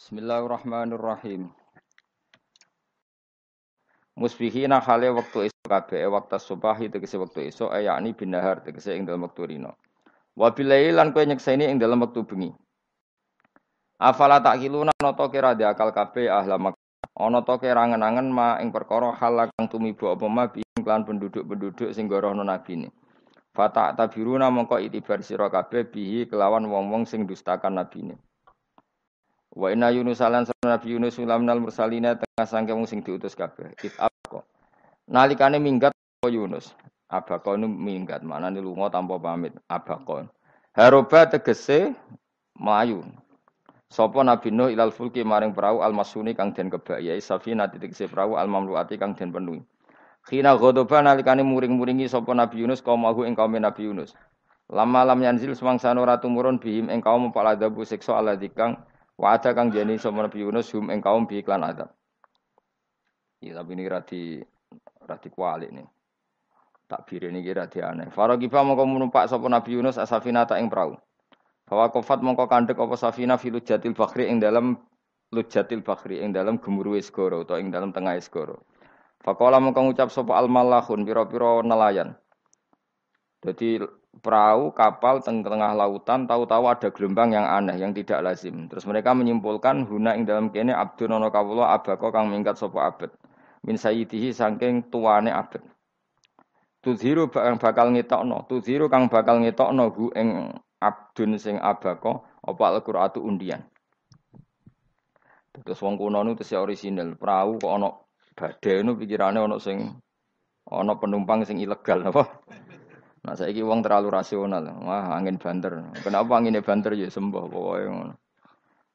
Bismillahirrahmanirrahim. Musbihina hale waktu esuk kabeh waktu subahi tegese waktu esuk ayakni binahar tegese ing dalem wektu rino. Wa bilail lan kowe nyekseni ing dalem wektu bengi. Afala takiluna ana to kira di akal kabeh ahla ana to kira ngenangen ma ing perkara hal kang tumibu apa ma klan penduduk-penduduk sing gorono nabine. Fata tabiruna mongko itibar sira kabeh bihi kelawan wong-wong sing dustakan nabine. Wa inna Yunus alan Nabi Yunus ulamnal mursalina tengah sangke wong sing diutus kabeh. It abqa. Nalikane minggat Yunus. Abqa nu minggat, maknane lunga tanpa pamit. Abqa. Haroba tegese melayu. Sopo Nabi Nuh ilal fulki maring perahu al masuni kang den kebaya safina tegese perahu al mamluati kang den penuhi. Khina ghadaba nalikane muring-muringi sapa Nabi Yunus kaum aku ing kaum Nabi Yunus. Lama lam yanzil semangsa ora tumurun bihim ing kaum paladabu siksa ala dikang Wa ada kang jeni sama Nabi Yunus hum ing kaum bi iklan adab. Ya tapi ini radi radi kuali nih. Takbir ini kira di aneh. Faragiba mongko numpak sapa Nabi Yunus asafina ta ing perahu. Bahwa kofat mongko kandek apa safina filu jatil fakhri ing dalam lujatil fakhri ing dalam gemuruh segoro atau ing dalam tengah segoro. Fakola mongko ngucap sapa al malahun piro-piro nelayan. Jadi perahu kapal teng tengah lautan tahu-tahu ada gelombang yang aneh yang tidak lazim. Terus mereka menyimpulkan huna ing dalam kene abdun ana kawula abako kang minggat sapa abad. Min sayyidihi saking tuane abad. Tudhiru kang bakal ngetokno, tudhiru kang bakal ngetokno hu ing abdun sing abako apa al-Qur'atu undian. Terus wong kuno nu tesih orisinal, perahu kok ana badhe nu pikirane ana sing ana penumpang sing ilegal apa? Nah saya ini uang terlalu rasional. Wah angin banter. Kenapa anginnya banter ya sembuh pokoknya ngono.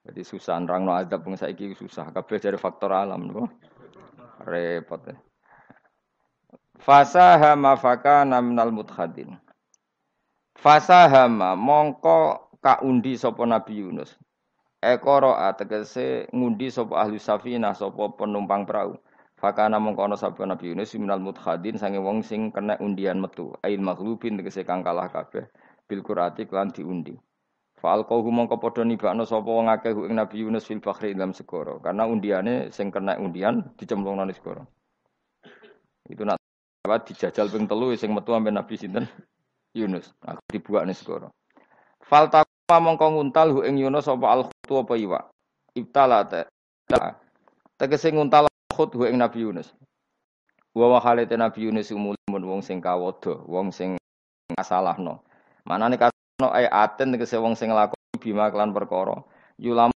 Jadi susah nerang no adab saya ini susah. Kabeh dari faktor alam loh. Repot. Fasahama fakana minal mudhadin. Fasahama mongko kaundi sopo Nabi Yunus. Ekoro ategese ngundi sopo ahli safina sopo penumpang perahu. Fakana mengkono sabda Nabi Yunus minal mudhadin sange wong sing kena undian metu. Ail maghlubin tegese kang kalah kabeh. Bil kurati klan diundi. Fa'al qahu mongko padha nibakno sapa wong akeh ing Nabi Yunus fil bakhri dalam segara. Karena undiane sing kena undian dicemplungno ning segara. Itu nak apa dijajal ping telu sing metu ambe Nabi sinten Yunus. Aku dibuak ning segara. Fal taqwa mongko nguntal hu ing Yunus sapa al khutu apa iwa. Ibtala ta. Tegese nguntal khut ing Nabi Yunus. Wa wa halate Nabi Yunus umulun wong sing kawodo, wong sing ngasalahno. Manane kasano ay aten tegese wong sing nglakoni bima kelan perkara. Yulam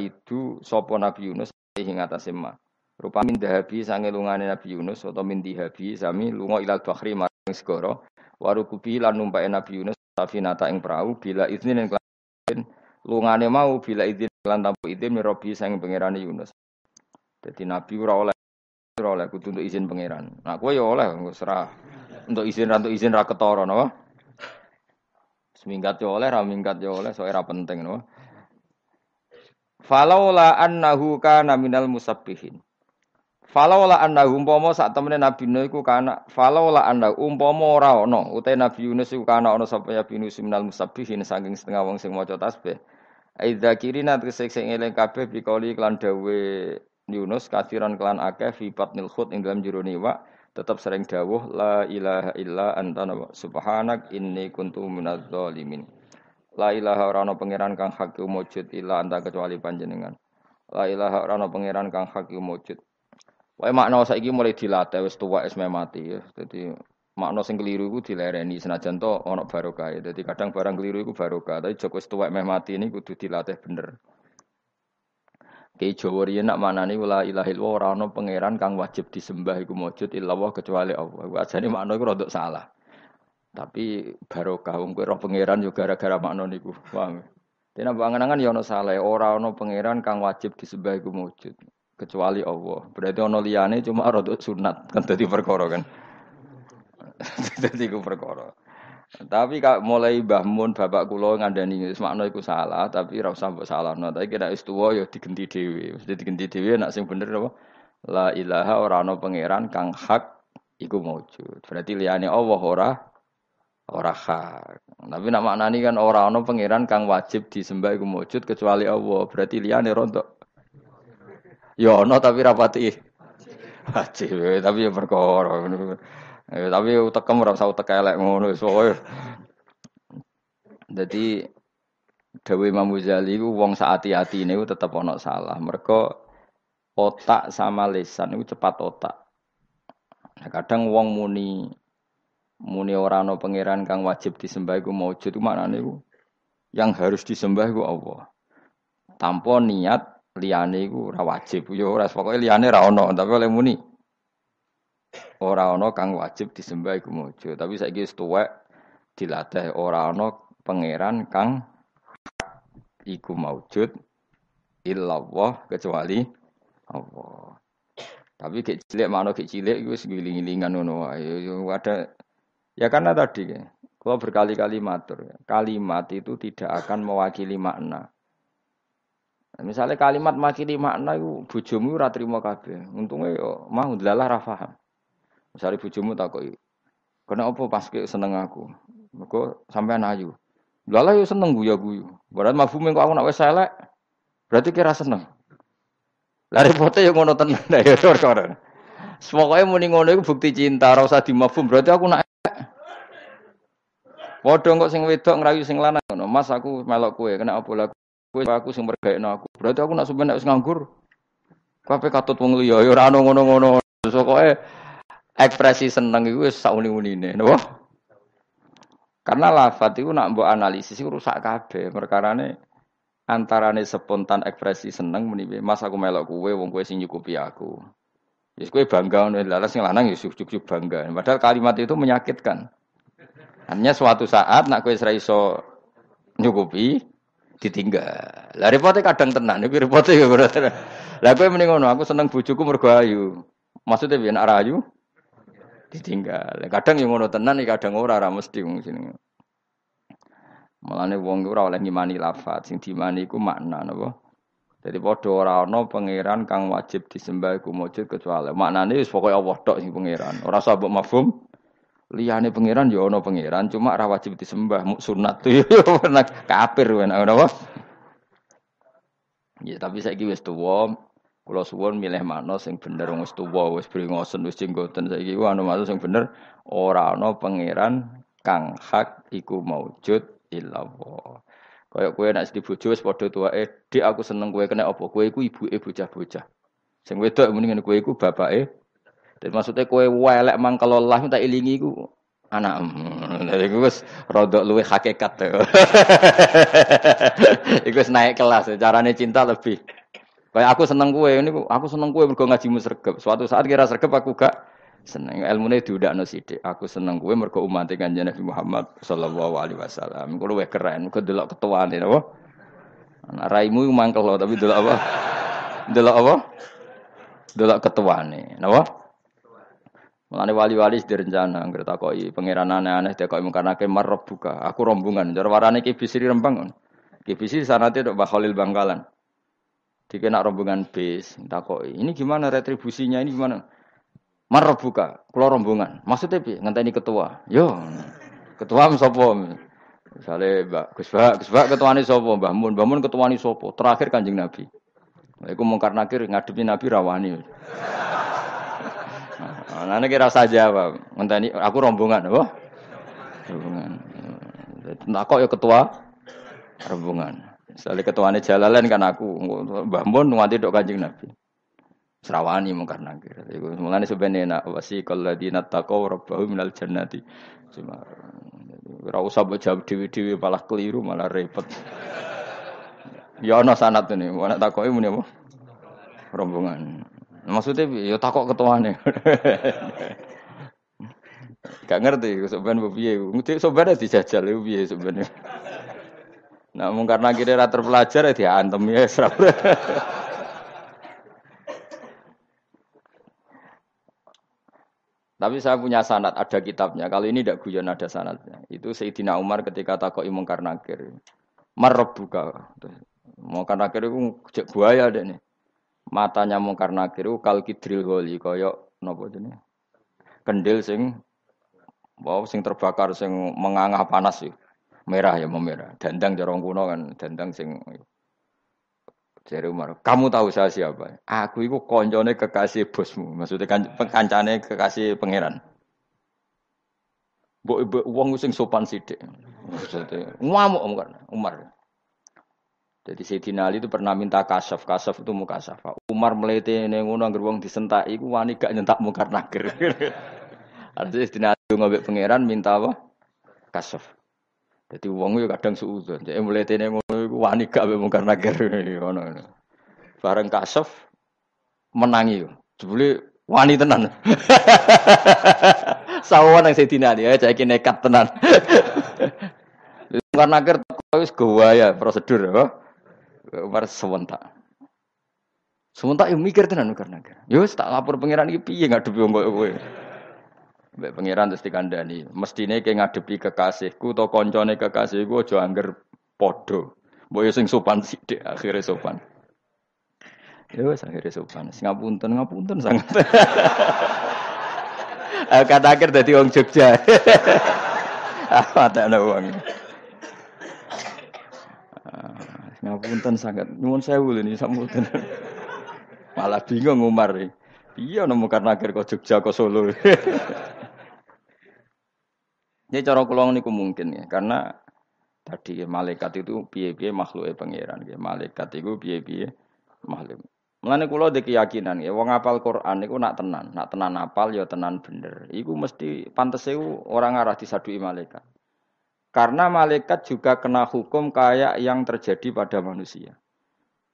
itu sapa Nabi Yunus ing atase ma. Rupa min dahabi sange lungane Nabi Yunus atau min dihabi sami lunga ilal bakhri marang segara. Warukubi lan numpake Nabi Yunus safinata ing perahu bila iznin lan lungane mau bila izin lan tanpa izin mirobi sang pangerane Yunus. Jadi Nabi ora oleh ora oleh kudu untuk izin pangeran. Nah, kowe ya oleh serah. Untuk izin untuk izin ra ketara napa? Seminggat ya oleh, ra minggat ya oleh, soalnya ra penting napa? Falaula annahu kana minal musabbihin. Falaula annahu umpama sak temene Nabi Nuh iku kana falaula annahu umpama ora ana utahe Nabi Yunus iku kana ana sapa ya binus minal musabbihin saking setengah wong sing maca tasbih. Aidza kirina sing eling kabeh bikoli klan dawe Yunus kathiran kelan akeh fi batnil khut ing dalam jero niwa tetap sering dawuh la ilaha illa anta subhanak inni kuntu minadz zalimin. La ilaha ora ana pangeran kang hak wujud illa anta kecuali panjenengan. La ilaha ora ana pangeran kang hak wujud. Wae makna saiki mulai dilatih wis tuwa wis mati ya. Dadi makna sing keliru iku dilereni senajan to ana barokah. Dadi kadang barang keliru iku barokah, tapi joko wis tuwa mati ini kudu dilatih bener. Ki Jawa riyen nak manani la ilaha illallah ora ana pangeran kang wajib disembah iku mujud illallah kecuali Allah. Ajane makna iku rada salah. Tapi barokah wong kowe roh pangeran yo gara-gara makna niku. Paham? Dene panganangan yo ana salah, ora ana pangeran kang wajib disembah iku mujud kecuali Allah. Berarti ana liyane cuma rada sunat kan dadi perkara kan. dadi iku perkara. Tapi kak mulai Mbah Mun bapak kula ngandani makna iku salah, tapi ora usah mbok salahno. Tapi kena wis tuwa ya digenti dhewe. Mesti digenti dhewe nek sing bener apa? La ilaha ora ana pangeran kang hak iku maujud. Berarti liyane Allah ora ora hak. Tapi nak maknani kan ora ana pangeran kang wajib disembah iku maujud kecuali Allah. Berarti liyane rontok Ya ana tapi rapati wajib tapi ya perkara Eh, tapi utekem ora usah utek elek ngono pokoke. Dadi Dewi Imam Ghazali ku wong saati-ati niku tetep ana salah. Mergo otak sama lisan itu cepat otak. Nah, kadang wong muni muni ora ana pangeran kang wajib disembah iku maujud itu maknane iku yang harus disembah iku Allah. Tanpa niat liyane iku ora wajib. Yo ora pokoke liyane ora ana, tapi oleh muni ora ana kang wajib disembah iku mojo. Tapi saiki wis tuwek dilatih ora ana pangeran kang iku maujud illallah kecuali Allah. Tapi kayak cilik mana kayak cilik itu giling-gilingan ngono Ada ya karena tadi ya, kalau berkali-kali matur ya, kalimat itu tidak akan mewakili makna. Misalnya kalimat mewakili makna itu bujumu ora trimo kabeh. Untungnya yo mau delalah ra paham. Misalnya bujumu takoki, "Kena apa pas seneng aku?" Mergo sampean ayu. Lala yo seneng guyu-guyu. Berarti mafhume kok aku nak wis elek. Berarti kira seneng. Lah repote yo ngono tenan ya ora. Pokoke muni ngono iku bukti cinta, ora usah dimafhum. Berarti aku nak elek. Padha kok sing wedok ngrayu sing lanang ngono. Mas aku melok kowe, kena apa lah kowe aku sing mergaekno aku. Berarti aku nak sampeyan nek wis nganggur. Kabeh katut wong liya yo ora ngono-ngono. Pokoke ekspresi seneng itu wis sauni-unine, napa? Karena lafat itu nak mbok analisis itu rusak kabeh. Perkarane antarane spontan ekspresi seneng muni Mas aku melok kue wong kue sing nyukupi aku. Wis kue bangga lha sing lanang ya juk bangga. Padahal kalimat itu menyakitkan. Hanya suatu saat nak kue ora iso nyukupi ditinggal. Lah repote kadang tenan, iki repote ya berarti. Lah kowe mending aku seneng bojoku mergo. Maksudnya biar nak ayu? Ditinggal. Kadang yang ngono tenan, kadang ora ora mesti wong sini. Mulane wong ora oleh ngimani lafat, sing dimani iku makna napa? Jadi padha ora ana pangeran kang wajib disembah iku mujud kecuali maknane wis pokoke Allah tok sing pangeran. Ora usah mbok mafhum. Liyane pangeran ya ana pangeran, cuma ora wajib disembah, muk sunat tuh ya kafir napa? Ya tapi saiki wis tuwa, Kula suwon milih makna sing bener wis tuwa, wis bringosen, wis jenggoten saiki ku anu maksud sing bener ora ana pangeran kang hak iku maujud illallah. Kaya kowe nek di bojo wis padha tuwake, "Dik aku seneng kowe kena apa? Kowe iku ibuke bocah-bocah." Sing wedok muni ngene kowe iku bapake. Dan maksudnya kowe welek mangkel Allah minta ilingi iku anak gue wis rodok luwe hakikat. Iku wis naik kelas, carane cinta lebih Kayak aku seneng kue, ini aku seneng kue mergo ngaji sregep. Suatu saat kira sregep aku gak seneng. Ilmu ini diudak sidik. Aku seneng kue mergo umat kanjeng Nabi Muhammad Sallallahu Alaihi Wasallam. Kulo luwih keren, kau delok ketua nih, apa? Anak raimu mangkel loh, tapi delok apa? Delok apa? Delok ketua nih, apa? Mulane wali-wali direncana ngerti takoki pangeran aneh-aneh takoki karena marab buka. Aku rombongan. Cara warane ki bisri rembang. Ki bisri sanate tok Khalil Bangkalan. Dikena rombongan bis, kok ini gimana retribusinya ini gimana? Marah buka, keluar rombongan. Maksudnya bi, ini ketua. Yo, ketua sopo. Misalnya Mbak Gus Bak, Bak ketua ini sopo, Mbak Mun, Mbak Mun ketua ini sopo. Terakhir kanjeng Nabi. Iku mungkar nakir ngadepi Nabi rawani. Nah, ini kira saja, Pak. ini aku rombongan, apa? Rombongan. Nah, ya ketua rombongan. Misalnya ketuanya jalalan kan aku, Mbah Mun nganti dok kanjeng Nabi. Serawani mungkar nangkir. Iku mulane sebenarnya nak wasi di natakau rabbahu minal jannati. Ora usah jawab dewi-dewi malah keliru malah repot. Ya ana sanat ini, ana takoke muni apa? Rombongan. Maksudnya ya takok ketuane. Gak ngerti sebenarnya piye. Sebenarnya dijajal piye sebenarnya. Nah, mung karena kira ra terpelajar ya diantem ya Tapi saya punya sanat, ada kitabnya. Kalau ini tidak guyon ada sanatnya. Itu Sayyidina Umar ketika takoi mungkar nakir. Marab buka. Mungkar nakir itu cek buaya deh nih. Matanya mungkar nakir itu kal kidril goli. Koyok nopo ini. Kendil sing wow sing terbakar sing mengangah panas sih merah ya memerah. Dandang jorong kuno kan, dandang sing Jari Umar, kamu tahu saya siapa? Aku itu konjone kekasih bosmu. Maksudnya kan kancane kekasih pangeran. Mbok wong sing sopan sithik. Maksudnya ngamuk Umar. Umar. Jadi Sayyidina Ali itu pernah minta kasaf, kasaf itu muka safa. Umar melete ning ngono anggere disentak iku wani gak nyentak mungkar nakir. Artinya Sayyidina Ali ngambek pangeran minta apa? Kasaf. Jadi wong yo kadang suudzon. Jadi melete ning ngono iku wani gak mbek mungkar nakir ngono. Bareng kasaf menangi yo. Jebule wani tenan. Sawan yang Sayyidina Ali ya cek nekat tenan. Mungkar nakir wis ya prosedur apa? Umar sewentak. Sewentak yang mikir tenan karena Yo tak lapor pangeran iki piye ngadepi wong kowe. Mbak pangeran terus dikandani, mestine kayak ngadepi kekasihku atau koncone kekasihku aja angger padha. Mbok sing sopan sithik akhirnya sopan. Yo wis akhirnya sopan. Sing ngapunten ngapunten sangat. Kata akhir dadi wong Jogja. Apa tak ada uang. Ngapunten sangat. Nyuwun sewu ini sampun. Malah bingung Umar. Iya nemu karena akhir kok Jogja kok Solo. Ini cara kula niku mungkin ya, karena tadi malaikat itu piye-piye makhluk pangeran ya. Malaikat itu piye-piye makhluk. Mulane kula de keyakinan ya wong apal Quran niku nak tenan, nak tenan apal ya tenan bener. Iku mesti pantes orang arah disadui malaikat. Karena malaikat juga kena hukum kayak yang terjadi pada manusia.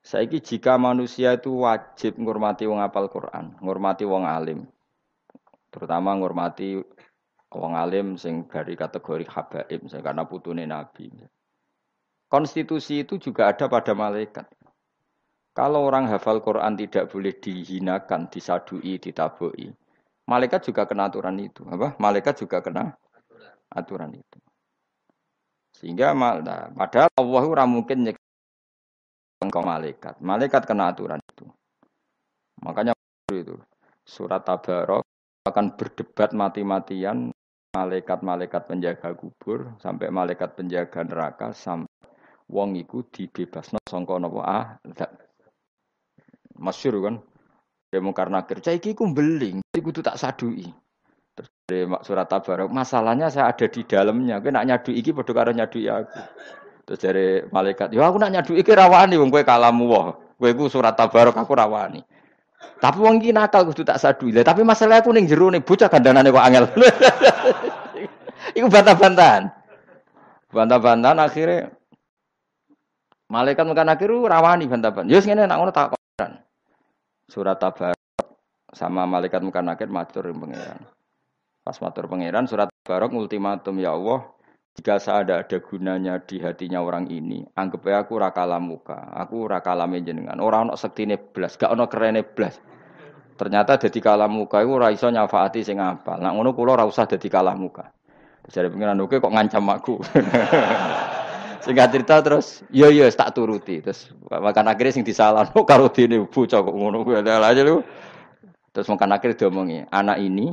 Saiki jika manusia itu wajib ngurmati wong apal Quran, ngurmati wong alim. Terutama ngurmati wong alim sing dari kategori habaib, karena putune nabi. Konstitusi itu juga ada pada malaikat. Kalau orang hafal Quran tidak boleh dihinakan, disadui, ditabui. Malaikat juga kena aturan itu. Apa? Malaikat juga kena aturan itu. Sehingga nah, padahal Allah ora mungkin engkau malaikat. Malaikat kena aturan itu. Makanya itu surat Tabarok akan berdebat mati-matian malaikat-malaikat penjaga kubur sampai malaikat penjaga neraka sampai wong iku dibebasno sangka napa ah masyhur kan demo karena kerja iki ku beling iku tak sadui Terus dari surat Tabarok, masalahnya saya ada di dalamnya. Gue nak nyadu iki padha karo nyadu aku. Terus dari malaikat, ya aku nak nyadu iki rawani wong kowe kalamu wah. Kowe iku surat Tabarok aku rawani. Tapi wong iki nakal kudu tak sadu. Lah tapi masalah aku ning jero nih bocah kandanane kok angel. iku bantah-bantahan. Bantah-bantahan akhirnya malaikat makan akhir rawani bantah-bantahan. Ya ngene nak ngono tak Surat Tabarok sama malaikat muka nakir matur pengiran. Pas matur pangeran surat barok ultimatum ya Allah, jika saya ada ada gunanya di hatinya orang ini, anggap aku rakala muka, aku rakala jenengan. Orang ono sektine blas, gak ono kerene blas. Ternyata jadi kalah muka itu raiso nyafaati sing apa. Nak ngono kula ora usah dadi kalah muka. Jadi pengiran oke kok ngancam aku. Singkat cerita terus, yo yo tak turuti. Terus makan akhirnya sing disalah, karo dene bocah kok ngono kuwi aja lu. Terus makan akhirnya diomongi, anak ini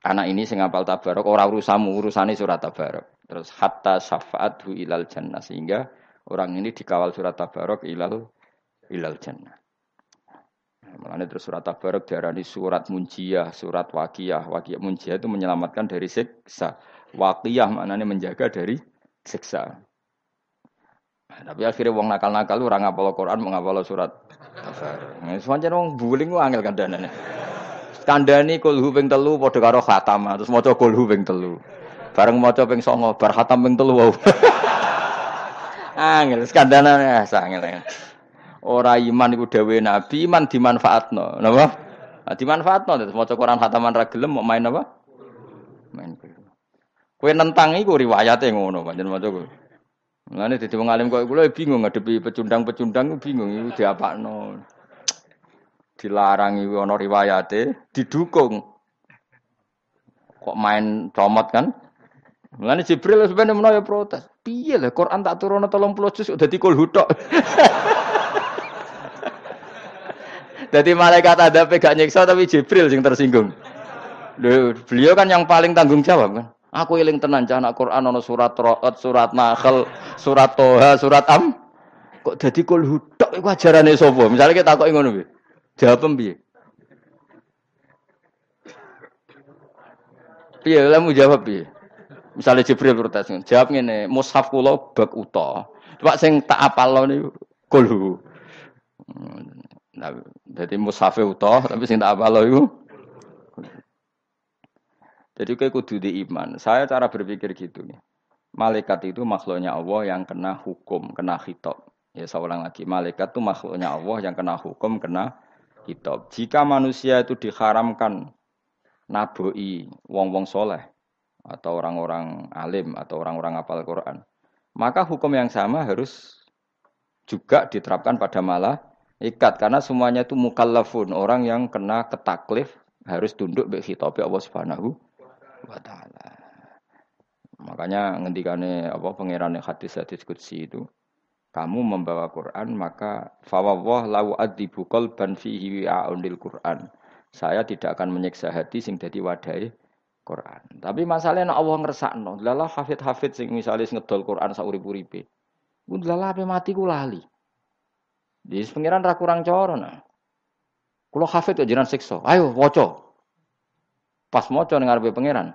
anak ini sing apal tabarok ora urusamu urusane surat tabarok terus hatta syafaathu ilal jannah sehingga orang ini dikawal surat tabarok ilal ilal jannah Makanya terus surat tabarok diarani surat munjiah, surat wakiyah. Wakiyah munjiah itu menyelamatkan dari siksa. Wakiyah maknanya menjaga dari siksa. Nah, tapi akhirnya wong nakal-nakal orang ngapal Quran mengapal surat tabarok. Nah, semuanya wong buling angel danane kandhani kulhu ping telu padha karo khatam terus maca kulhu ping telu. Bareng maca ping songo bar khatam ping telu wau. Angel skandana angel ora iman iku dawuhe nabi iman dimanfaatno. Napa? Nah, dimanfaatno terus maca Quran khataman ra gelem mau main apa? Main kowe nentang iku riwayate ngono pancen maca kowe Mulane dadi wong alim kok kula bingung ngadepi pecundang-pecundang bingung iku diapakno dilarang iku ana riwayate didukung kok main comot kan Mulane Jibril sebenarnya menawa protes. Piye lah Quran tak turun 30 juz dadi kul hutok. Jadi malaikat ada pegang nyiksa tapi Jibril yang tersinggung. Loh, beliau kan yang paling tanggung jawab kan. Aku iling tenan cah Quran ana surat Ra'd, surat Nahl, surat Toha, surat Am. Kok dadi kulhu tok iku ajarane sapa? Kita takoki ngono? Jawab piye? Piye lemu jawab piye? Misalnya Jibril protes, jawab ngene, mushaf kula bab uta. Pak sing tak apal niku kulhu. Nah, jadi mushaf uta, tapi sing tak apal iku jadi kayak kudu di iman. Saya cara berpikir gitu nih. Malaikat itu makhluknya Allah yang kena hukum, kena hitop. Ya ulang lagi, malaikat itu makhluknya Allah yang kena hukum, kena hitop. Jika manusia itu diharamkan naboi wong-wong soleh atau orang-orang alim atau orang-orang apal Quran, maka hukum yang sama harus juga diterapkan pada malah ikat karena semuanya itu mukallafun orang yang kena ketaklif harus tunduk be Allah Subhanahu wa taala. Makanya ngendikane apa pangeran hadis-hadis qudsi itu kamu membawa Quran maka fawwah lau adzibu qalban fihi wi'aundil Quran. Saya tidak akan menyiksa hati sing dadi wadai Quran. Tapi masalahnya Allah ngersakno. Lala hafid-hafid sing misalnya ngedol Quran saurip-uripe. Ku lala ape mati ku lali. Di pengiran ra kurang coro nah. Kulo hafid kok jenengan siksa. Ayo waca. Pas maca ning ngarepe pangeran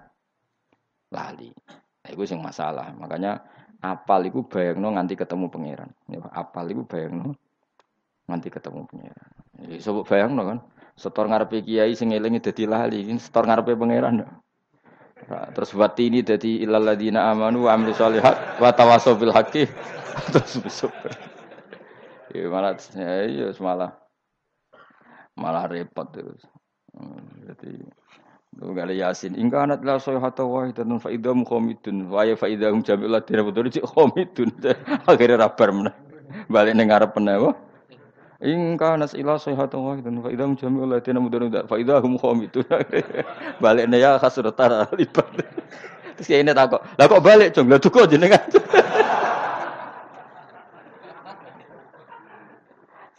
lali. Nah, itu sing masalah. Makanya apal iku bayangno nganti ketemu pangeran. Ya, apal iku bayangno nganti ketemu pangeran. Ya, sebut bayangno kan. Setor ngarepe kiai sing elingi dadi lali, setor ngarepe pangeran. Nah, terus buat ini dadi ilal ladina amanu wa amilu sholihat wa tawasau bil terus besok. Ya malah ya, ya malah malah repot terus. Hmm, jadi Gale Yasin, ingka anak la sayhata wahidatan fa idhum khamidun wa ya fa idhum jami'ul ladina betul cik khamidun. Akhire rabar meneh. Balik ning ngarep meneh wae. Ingka nas ila sayhata wahidatan fa idhum jami'ul ladina betul fa idhum khamidun. Balik nih ya khasratan libat. Terus kayak ini takut, lah kok balik jong, lah tuku jenengan.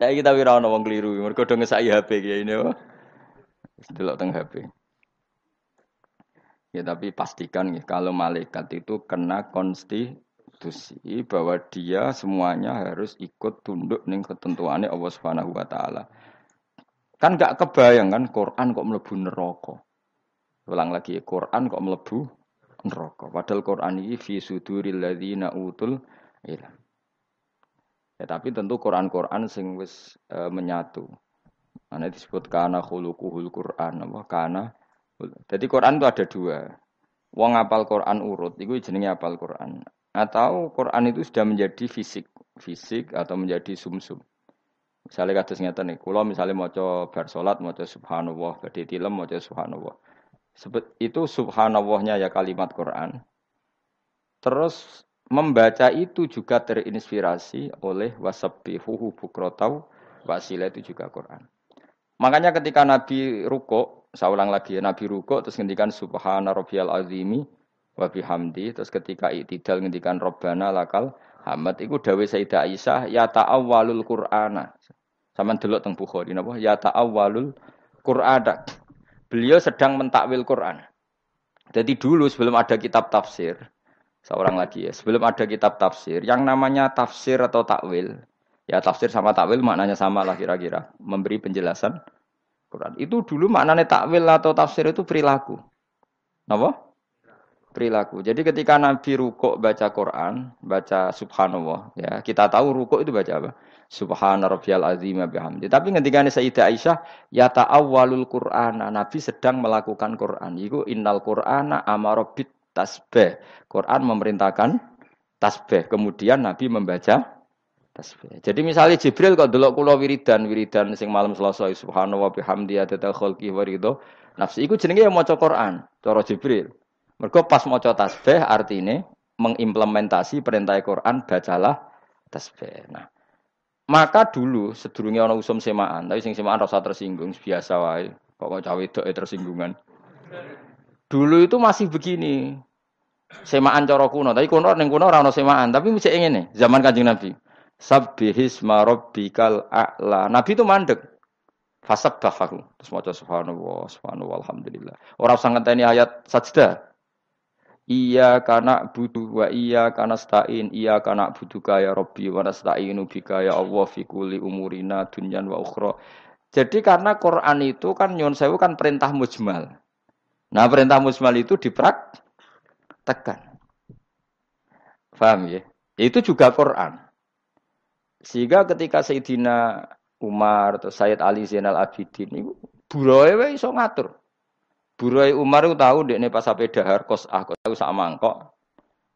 Saya kita wira wong keliru, mergo do ngesaki HP kayak ini. Delok teng HP. Ya tapi pastikan ya, kalau malaikat itu kena konstitusi bahwa dia semuanya harus ikut tunduk nih ketentuannya Allah Subhanahu wa taala. Kan gak kebayang kan Quran kok melebu neraka. Ulang lagi Quran kok melebu neraka. Padahal Quran ini fi suduril ladzina utul. Ya tapi tentu Quran-Quran sing wis e, menyatu. Ana disebut kana khuluquhul Quran apa kana jadi Quran itu ada dua. Wong apal Quran urut, itu jenenge apal Quran. Atau Quran itu sudah menjadi fisik, fisik atau menjadi sumsum. -sum. Misalnya kados ngeten nih, kalau misalnya mau coba bar salat mau coba subhanallah, badhe mau coba subhanallah. Sebut itu subhanallahnya ya kalimat Quran. Terus membaca itu juga terinspirasi oleh wasabbihuhu bukrotau wasilah itu juga Quran. Makanya ketika Nabi ruko saya ulang lagi ya Nabi ruko terus ngendikan subhana rabbiyal azimi wa bihamdi terus ketika iktidal ngendikan robbana lakal hamad iku dawe Sayyidah Aisyah ya ta'awwalul qur'ana. Sama delok teng Bukhari napa? Ya ta'awwalul qur'ana. Beliau sedang mentakwil Quran. Jadi dulu sebelum ada kitab tafsir seorang lagi ya sebelum ada kitab tafsir yang namanya tafsir atau takwil ya tafsir sama takwil maknanya sama lah kira-kira memberi penjelasan Quran. Itu dulu maknanya takwil atau tafsir itu perilaku. Napa? Perilaku. Jadi ketika Nabi rukuk baca Quran, baca subhanallah, ya kita tahu rukuk itu baca apa? Subhana rabbiyal azim bihamdi. Tapi ketika Sayyidah Aisyah ya ta'awwalul Qur'an, Nabi sedang melakukan Quran. Iku innal Qur'ana amara bit tasbih. Quran memerintahkan tasbih. Kemudian Nabi membaca tasbih. Jadi misalnya Jibril kok delok kula wiridan, wiridan sing malam Selasa subhanahu wa bihamdi adada khalqi wa ridho nafsi iku jenenge ya maca Quran, cara Jibril. Mergo pas maca tasbih artine mengimplementasi perintah Quran bacalah tasbih. Nah, maka dulu sedurunge ana usum semaan, tapi sing semaan rasa tersinggung biasa wae. Kok cawe wedok tersinggungan. Dulu itu masih begini. Semaan cara kuno, tapi kuno ning kuno ora ana semaan, tapi mesti ngene, zaman Kanjeng Nabi. Sabbihisma rabbikal a'la. Nabi itu mandek. Fasabbahahu. Terus maca subhanallah, subhanallah, alhamdulillah. Orang sangat ini ayat sajdah. Iya karena butuh wa iya karena stain iya karena butuh kaya Robbi wa nastainu bika ya Allah fi umurina dunyan wa ukhra. Jadi karena Quran itu kan nyon sewu kan perintah mujmal. Nah perintah mujmal itu dipraktekkan. Paham ya? Itu juga Quran. Sehingga ketika Sayyidina Umar atau Sayyid Ali Zainal Abidin itu buroe wae iso ngatur. Buroe Umar itu tahu dekne pas sampai dahar kos ah kos sak mangkok.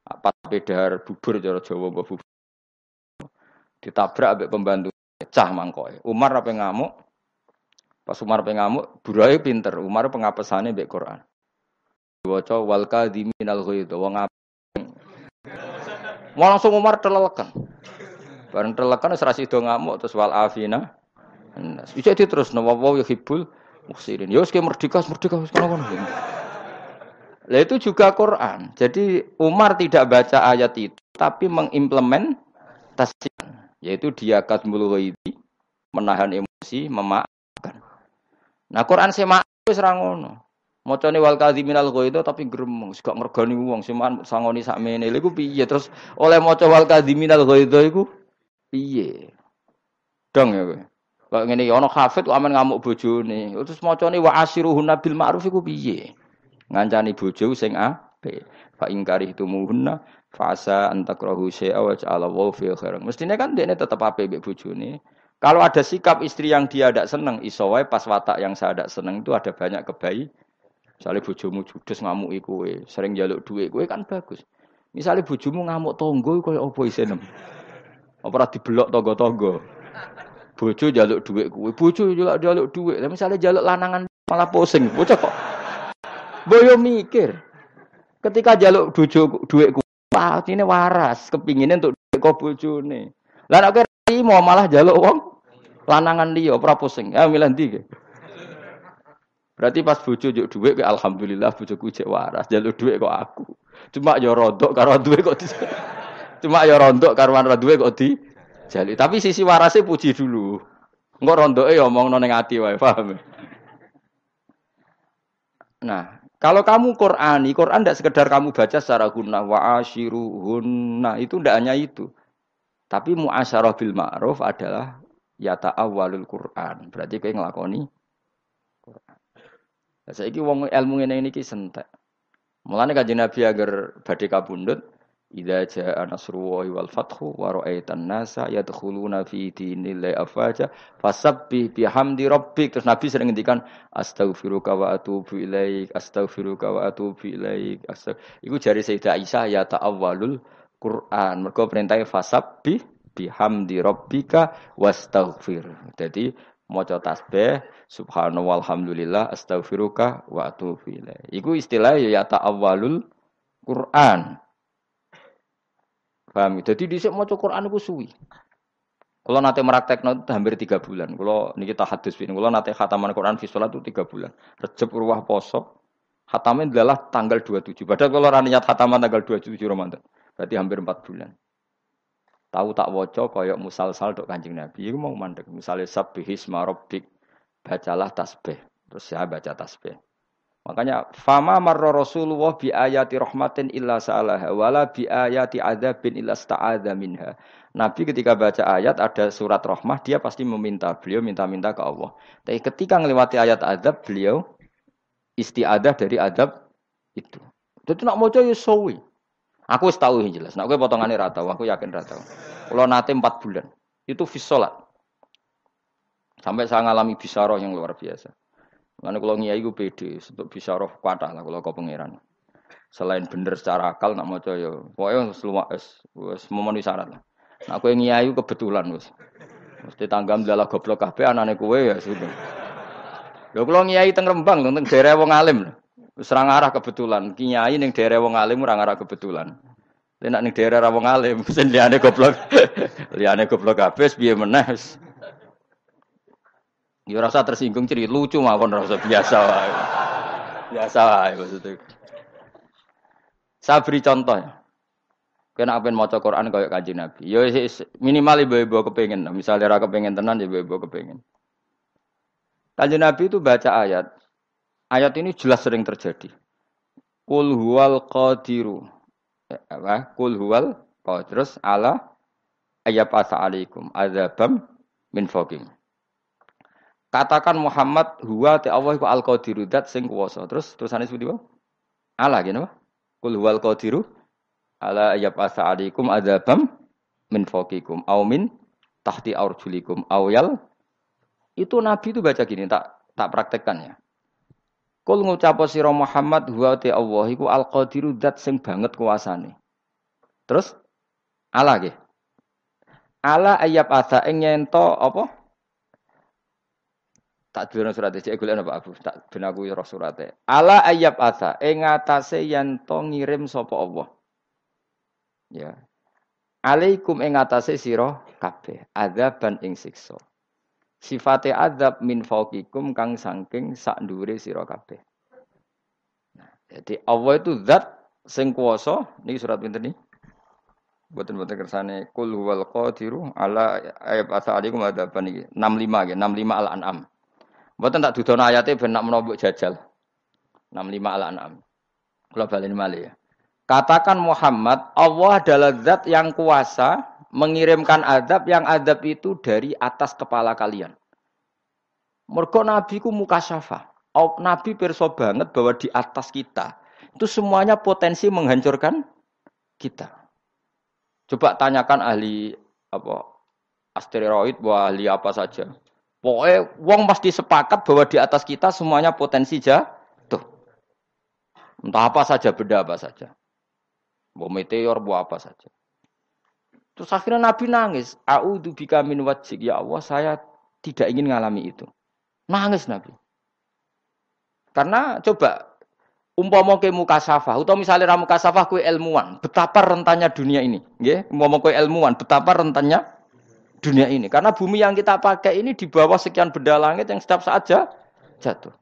Pas sampai dahar bubur cara Jawa mbok bubur. Ditabrak ambek pembantu cah mangkoke. Umar apa ngamuk? Pas Umar apa ngamuk, buroe pinter. Umar pengapesane mbek Quran. Waca wal kadhiminal ghaidha wong Mau langsung Umar telelekan. Bareng telekan wis ra sida ngamuk terus wal afina. Nas. Bisa terus nama wa yuhibbul muhsinin. Ya wis merdeka, merdeka wis kono-kono. Itu juga Quran. Jadi Umar tidak baca ayat itu tapi mengimplementasikan yaitu dia katmul ghaidi menahan emosi, memaafkan. Nah Quran sema wis ra ngono. Macane wal kadhiminal ghaidha tapi gremeng, gak ngergani wong seman sangoni sakmene. Lha iku piye terus oleh maca wal kadhiminal ghaidha iku Piye? Dong ya kowe. Kok ngene ya ana amen ngamuk bojone. Terus macane wa asyiruhunna bil ma'ruf iku piye? Ngancani bojo sing apik. Fa ingkari itu muhunna fasa antakrahu syai'a wa ja'ala wa fi khairan. Mestine kan dekne tetep apik mbek bojone. Kalau ada sikap istri yang dia tidak senang, iso wae pas watak yang saya tidak senang itu ada banyak kebaik. Misalnya bojomu judes ngamuk kowe, sering jaluk duit kowe kan bagus. Misalnya bojomu ngamuk tonggo kowe apa isine? Ora dibelok tangga-tangga. Bojo jaluk dhuwit kuwi, bojo jaluk jaluk dhuwit. Tapi misalnya jaluk lanangan malah pusing. Bocah kok. Boyo mikir. Ketika jaluk bojo dhuwit kuwi, ini waras, kepingine untuk dhuwit kok bojone. Lah nek mau malah jaluk wong lanangan dia ora pusing. Ya milih ndi Berarti pas bojo juk dhuwit ke alhamdulillah bojoku cek waras, jaluk dhuwit kok aku. Cuma ya rodok karo dhuwit kok Cuma ya rontok karuan ra duwe kok di jali. Tapi sisi warasnya puji dulu. Engko rondoke ya omong ning ati wae, paham? Nah, kalau kamu Qur'ani, Quran tidak sekedar kamu baca secara guna wa ashiruhunna itu tidak hanya itu. Tapi muasyarah bil ma'ruf adalah ya ta'awwalul Quran. Berarti kayak ngelakoni Quran. Nah, saiki wong ilmu ngene iki sentek. Mulane kanjeng Nabi agar badhe kabundut, Idza jaa nasrullahi wal fathu wa ra'aitan nasa yadkhuluna fi dinillahi afwaja fasabbih bihamdi rabbik. Terus Nabi sering ngendikan astaghfiruka wa atubu ilaik, astaghfiruka wa atubu ilaik. Iku jari Sayyidah Aisyah ya ta'awwalul Quran. Mergo perintahnya fasabbih bihamdi rabbika wastaghfir. Jadi maca tasbih subhanallah walhamdulillah astaghfiruka wa atubu ilaik. Iku istilah ya ta'awwalul Quran. Paham? Jadi di sini mau Quran itu suwi. Kalau nanti meraktekno itu hampir tiga bulan. Kalau ini kita hadis ini, kalau nanti khataman Quran visual itu tiga bulan. Recep ruah poso, khataman adalah tanggal 27. Padahal kalau raniat khataman tanggal 27 Ramadan, berarti hampir empat bulan. Tahu tak woco koyok musal-sal dok kancing Nabi. Itu mau mandek. Misalnya sabihis marobik, bacalah tasbih. Terus saya baca tasbih. Makanya fama marra Rasulullah bi ayati rahmatin illa sa'alaha wala bi ayati adzabin illa sta'adza minha. Nabi ketika baca ayat ada surat rahmah dia pasti meminta, beliau minta-minta ke Allah. Tapi ketika melewati ayat adab beliau istiadah dari adab itu. Jadi nak maca ya sawi. Aku wis tahu jelas. Nak kowe potongane ra tahu, aku yakin ra tahu. Kalau nate 4 bulan itu fi Sampai saya ngalami bisaroh yang luar biasa. Karena kalau ngiai gue pede, untuk bisa roh kuatah lah kalau kau pangeran. Selain bener secara akal, nak mau coyo, pokoknya semua es, es memenuhi syarat lah. Nah, yang ngiai kebetulan wes. Mesti tanggam dalam goblok kafe, anaknya kue ya sudah. Lho kalau ngiai teng Rembang, teng daerah wong alim. Serang arah kebetulan. Kiai ning daerah wong alim ora arah kebetulan. Nek ning daerah wong alim, sen liyane goblok. liyane goblok kabeh piye meneh. Ya rasa tersinggung jadi lucu mawon rasa biasa wae. Biasa wae maksudnya. Saya beri contoh ya. Kena apa mau Quran kayak kaji Nabi. Ya minimal ibu-ibu kepengen. Misalnya ra kepengen tenan ya ibu-ibu kepengen. Kaji Nabi itu baca ayat. Ayat ini jelas sering terjadi. Kul huwal qadiru. Eh, apa? Kul huwal qadir. Terus ala ayyabasa alaikum azabam min fawqim. Katakan Muhammad huwa te Allah iku al qadiru dat sing kuwasa. Terus terusane seperti apa? Ala gini apa? Kul huwal qadiru ala ayyabasa alaikum azabam min fawqikum au min tahti arjulikum au yal itu Nabi itu baca gini tak tak praktekkan ya. Kul ngucapo sira Muhammad huwa te Allah iku al qadiru zat sing banget kuasane. Terus ala nggih. Ala ayab asa ing apa? Tak duwe surat iki golek apa Abu? Tak ben aku ora surate. Ala ayab asa ing atase yen to ngirim sapa Allah. Ya. Alaikum ing atase sira kabeh adzaban ing siksa. Sifate azab min fauqikum kang saking sak ndure sira kabeh. Nah, jadi Allah itu zat sing kuwasa niki surat pinten niki? Boten-boten kersane kul huwal qadiru ala ayat asalikum adzaban niki 65 nggih 65 al-an'am. Boten tak dudono ayate ben nak menawa jajal. 65 al-an'am. Kula balen malih ya. Katakan Muhammad, Allah adalah zat yang kuasa mengirimkan adab yang adab itu dari atas kepala kalian. Mergo Nabi ku muka syafa. Nabi perso banget bahwa di atas kita itu semuanya potensi menghancurkan kita. Coba tanyakan ahli apa asteroid, bahwa ahli apa saja. Pokoknya wong pasti sepakat bahwa di atas kita semuanya potensi jatuh. Entah apa saja, benda apa saja. Bawa meteor, bawa apa saja. Terus akhirnya Nabi nangis. A'udhu bika min wajik. Ya Allah, saya tidak ingin ngalami itu. Nangis Nabi. Karena coba umpama ke muka safah atau misalnya ramu kasafah kue ilmuwan, betapa rentannya dunia ini, nggih? Umpama kue ilmuwan, betapa rentannya dunia ini. Karena bumi yang kita pakai ini di bawah sekian benda langit yang setiap saat jatuh.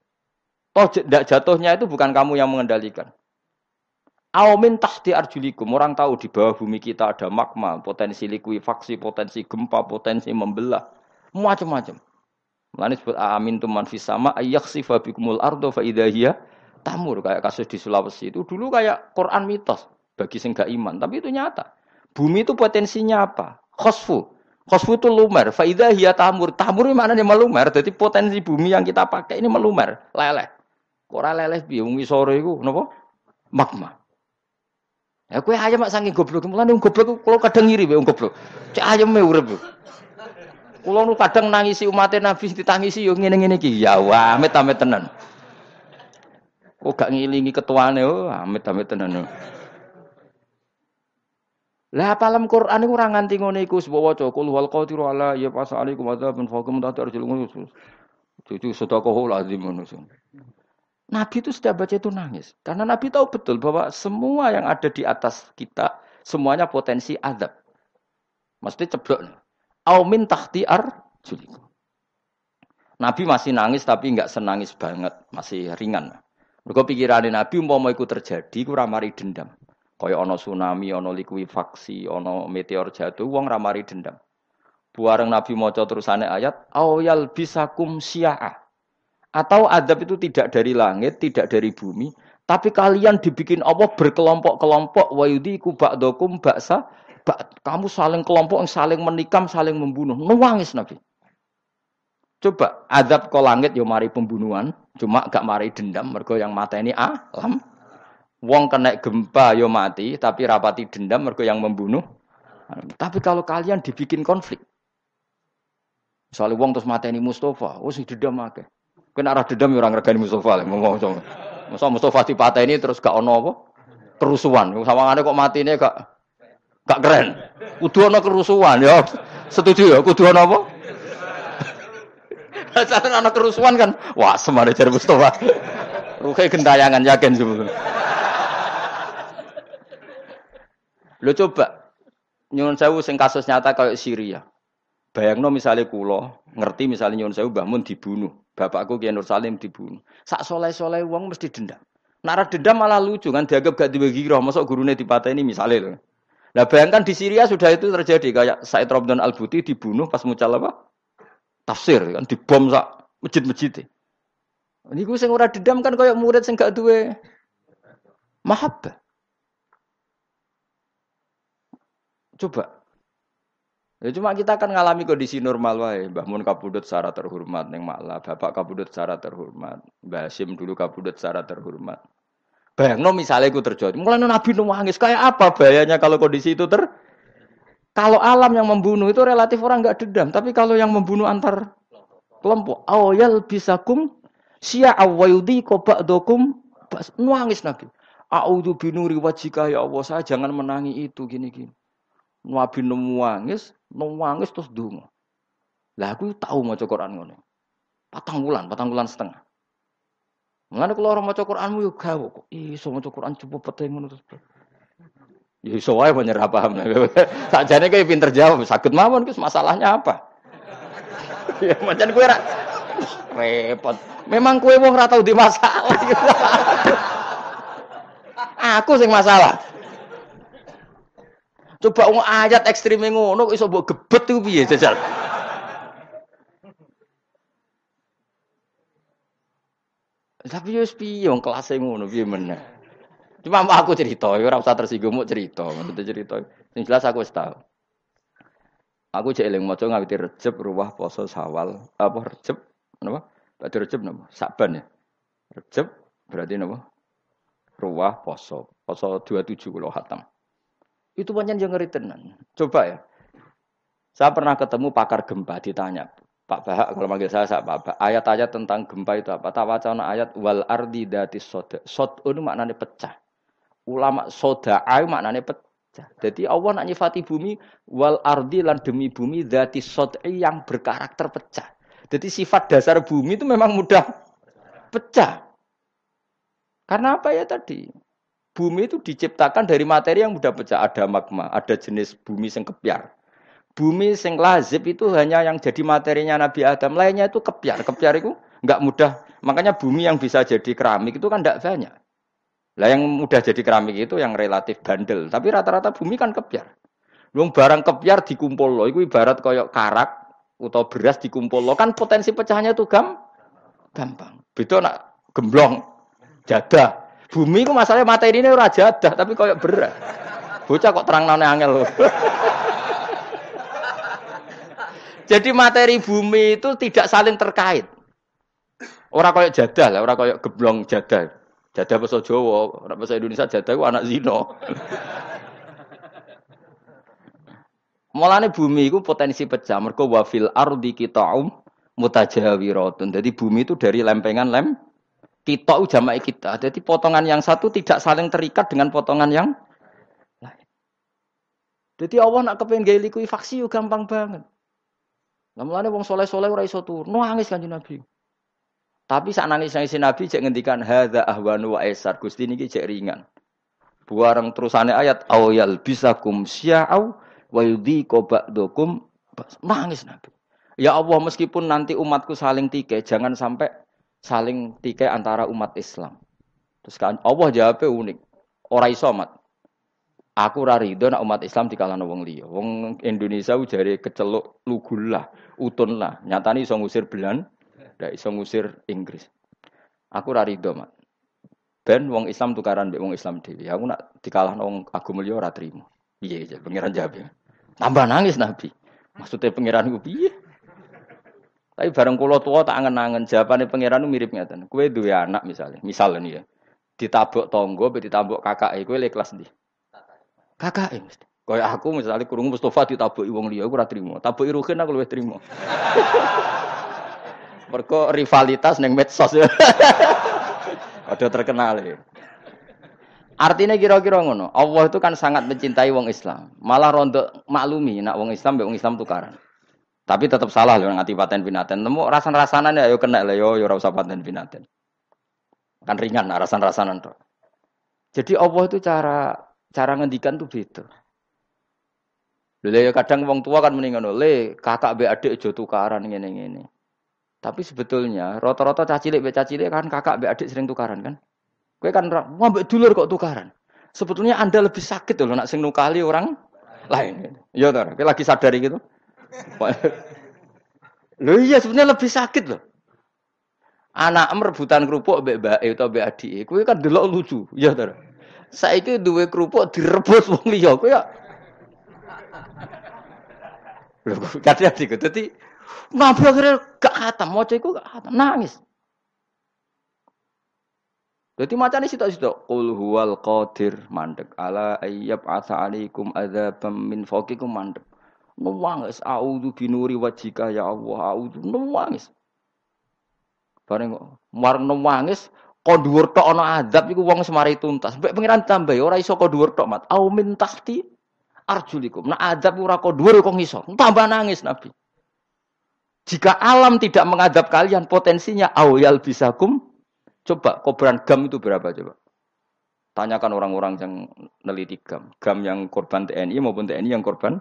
Toh jatuhnya itu bukan kamu yang mengendalikan. Aumin tahti arjulikum. Orang tahu di bawah bumi kita ada magma, potensi likuifaksi, potensi gempa, potensi membelah. Macam-macam. Mulane disebut amin tu man fis sama ayyakhsifa bikumul ardo fa tamur kayak kasus di Sulawesi itu dulu kayak Quran mitos bagi sing gak iman, tapi itu nyata. Bumi itu potensinya apa? Khosfu. Khosfu itu lumer, fa idahiyah tamur. Tamur mana nih melumer? Jadi potensi bumi yang kita pakai ini melumer, leleh. Ora leleh wong sore iku napa? Magma. Ya kowe ayam mak saking goblok, mulane wong goblok kula kadang ngiri wong goblok. Cek ayame urip. Kula nu kadang nangisi umat Nabi ditangisi yo ngene-ngene iki. Ya wah, tenan. Kok gak ngilingi ketuane oh, amit-amit tenan. Lah palam Quran iku ora nganti ngene iku sebab waca qul wal qadiru ala ya fasalikum adzabun faqum ta tarjul Cucu sedekahul azim ngono. Nabi itu setiap baca itu nangis. Karena Nabi tahu betul bahwa semua yang ada di atas kita, semuanya potensi adab. Maksudnya ceblok. Aumin tahti ar Nabi masih nangis tapi nggak senangis banget, masih ringan. Mereka pikiran Nabi mau ikut terjadi, kurang mari dendam. Kaya ono tsunami, ono likuifaksi, ono meteor jatuh, uang ramari dendam. Buareng Nabi mau terusane ayat, awyal bisakum syia'ah. Atau adab itu tidak dari langit, tidak dari bumi, tapi kalian dibikin Allah berkelompok-kelompok wa yudiku ba'dakum ba'sa kamu saling kelompok saling menikam, saling membunuh. Nuangis Nabi. Coba adab ke langit yo mari pembunuhan, cuma gak mari dendam mergo yang mata ini alam. Wong kena gempa yo mati, tapi rapati dendam mergo yang membunuh. Tapi kalau kalian dibikin konflik, Soalnya wong terus mata ini Mustafa, oh sing dendam akeh. Kena arah dendam orang regani Mustafa. Masa Mustafa dipatah ini terus gak ono apa? Kerusuhan. Ada kok mati ini gak gak keren. Kudu ono kerusuhan ya. Setuju ya, kudu ono apa? Jangan anak kerusuhan kan, wah semana cari Mustafa. Rukai gentayangan yakin sebetulnya. Lo coba nyuwun sewu sing kasus nyata kayak Syria. Bayangno misalnya kulo ngerti misalnya nyuwun sewu bangun dibunuh. Bapakku Kiai Nur Salim dibunuh. Sak soleh-soleh uang mesti dendam. Nara dendam malah lucu kan dianggap gak dibagi roh. Masuk gurune ini misalnya loh. Nah bayangkan di Syria sudah itu terjadi kayak Said Robdan Al Buti dibunuh pas mucal apa? Tafsir kan dibom sak masjid-masjid. Gue sing ora dendam kan kayak murid sing gak duwe Mahabbah. Coba. Ya cuma kita akan ngalami kondisi normal wae. Mbah Mun kabudut secara terhormat neng makla, bapak kabudut secara terhormat, Mbah Sim dulu kabudut secara terhormat. Bayangno misalnya itu terjadi, mulai Nabi nangis kayak apa bahayanya kalau kondisi itu ter kalau alam yang membunuh itu relatif orang nggak dendam, tapi kalau yang membunuh antar kelompok, awal bisakum sia awayudi dokum nangis Nabi. A'udzu binuri wajika ya Allah, saya jangan menangi itu gini-gini. Nabi nangis, nangis terus dungo. Lah aku tahu mau Quran ngono. Patang bulan, patang bulan setengah. Mengenai kalau orang maca Quranmu yuk gawe kok. Iso maca Quran coba pete ngono terus. Ya iso wae menyerah paham. Sakjane kayak pinter jawab, sakit mawon kus masalahnya apa? ya macam kowe ra repot. Memang kue wong ora di masalah. Aku sing masalah. Coba wong ayat ekstrim ngono iso mbok gebet iku piye jajal. Tapi yo piye wong kelas ngono piye meneh. Cuma aku cerita, ora usah tersinggung mau cerita, maksudnya cerita. Sing jelas aku tau. Aku cek eling maca ngawiti Rejeb ruwah poso Sawal, apa Rejeb napa? Badhe Rejeb napa? Saban ya. Rejeb berarti napa? Ruwah poso. Poso 27 kula hatam. Itu pancen yang ngeri tenan. Coba ya. Saya pernah ketemu pakar gempa ditanya, Pak Bahak kalau manggil saya, saya Pak Bahak. Ayat-ayat tentang gempa itu apa? Tak wacana ayat wal ardi dati soda. Sod itu maknanya pecah. Ulama soda ayu maknanya pecah. Jadi Allah nak nyifati bumi wal ardi lan demi bumi dati soda yang berkarakter pecah. Jadi sifat dasar bumi itu memang mudah pecah. Karena apa ya tadi? Bumi itu diciptakan dari materi yang mudah pecah. Ada magma, ada jenis bumi yang kepiar bumi sing lazib itu hanya yang jadi materinya Nabi Adam. Lainnya itu kepiar. Kepiar itu nggak mudah. Makanya bumi yang bisa jadi keramik itu kan tidak banyak. Lah yang mudah jadi keramik itu yang relatif bandel. Tapi rata-rata bumi kan kepiar. Wong barang kepiar dikumpul loh. Itu ibarat koyok karak atau beras dikumpul loh. Kan potensi pecahnya itu gam gampang. Betul nak gemblong jadah. Bumi itu masalahnya materi ini ora jadah, tapi koyok beras. Bocah kok terang nane angel loh. Jadi materi bumi itu tidak saling terkait. Orang kayak jadah lah, orang kayak geblong jadah. Jadah bahasa Jawa, orang bahasa Indonesia jadah itu anak zino. Mulane bumi itu potensi pecah. Mereka wafil ardi kita um mutajawiratun. Jadi bumi itu dari lempengan lem kita jama'i kita. Jadi potongan yang satu tidak saling terikat dengan potongan yang lain. Jadi Allah nak kepengen gaya faksi gampang banget. Mulane wong soleh-soleh ora iso nangis kanjeng Nabi. Tapi saat nangis nangis Nabi cek ngendikan hadza ahwanu wa aisar. Gusti niki cek ringan. Buareng terusane ayat awyal bisakum sya'au wa yudhiqu ba'dakum nangis Nabi. Ya Allah meskipun nanti umatku saling tike, jangan sampai saling tike antara umat Islam. Terus kan Allah jawabnya unik. Ora iso mat. Aku ora rido nak umat Islam dikalahno wong liya. Wong Indonesia ujare keceluk lugul lah, utun lah. Nyatane iso ngusir Belan, ndak iso ngusir Inggris. Aku ora rido, Mak. Ben wong Islam tukaran mbek wong Islam dhewe. Aku nak dikalahno wong agama liya ora trimo. Piye ya pangeran jawab. Tambah nangis Nabi. Maksudnya pangeran ku piye? Tapi bareng kula tua tak angen-angen jawabane pangeran mirip ngeten. Kowe duwe anak misalnya, misalnya ya. Ditabuk tonggo, ditabuk kakak, kowe ikhlas ndi? Kakak ya mesti. Kaya aku misalnya kurung Mustafa ditabuki wong liya aku ora trimo. Tabuki Ruhin aku luwih trimo. Mergo rivalitas neng medsos ya. Ada terkenal ya. Artinya kira-kira ngono. Allah itu kan sangat mencintai wong Islam. Malah rondo maklumi nak wong Islam wong Islam tukaran. Tapi tetap salah loh ngati paten pinaten. Nemu rasan-rasanan ya ayo kena lah yo yo usah paten pinaten. Kan ringan rasan-rasanan tuh. Jadi Allah itu cara Cara ngendikan tuh beda. Lha kadang wong tua kan mendingan le kakak be adik aja tukaran ngene-ngene. Tapi sebetulnya rata-rata cacilik be cacilik kan kakak be adik sering tukaran kan. Kowe kan ngambek dulur kok tukaran. Sebetulnya Anda lebih sakit loh nak sing nukali orang lain. Iya toh, kowe lagi sadari gitu. Lho iya sebenarnya lebih sakit loh. Anak merebutan kerupuk mbek mbake utawa mbek adike, kowe kan delok lucu. Iya toh. Saiki duwe kerupuk direbut wong liya kowe ya. Lho kadang iku dadi Nabi akhirnya gak khatam, maca iku gak khatam, nangis. Jadi macam ini situ-situ. Qul huwal qadir mandek. Ala ayyab asa alaikum adzabam min fawqikum mandek. Nangis. A'udhu binuri wajika ya Allah. A'udhu. Nangis. Bareng marang nangis. Kau dhuwur tok ana adab iku wong semari tuntas. Mbek pengiran tambah ora iso kau dhuwur tok mat. Au min tahti arjulikum. Nah adab ora kau dhuwur kok iso. Tambah nangis Nabi. Jika alam tidak mengadab kalian potensinya awyal bisakum Coba kobaran gam itu berapa coba? Tanyakan orang-orang yang neliti gam. Gam yang korban TNI maupun TNI yang korban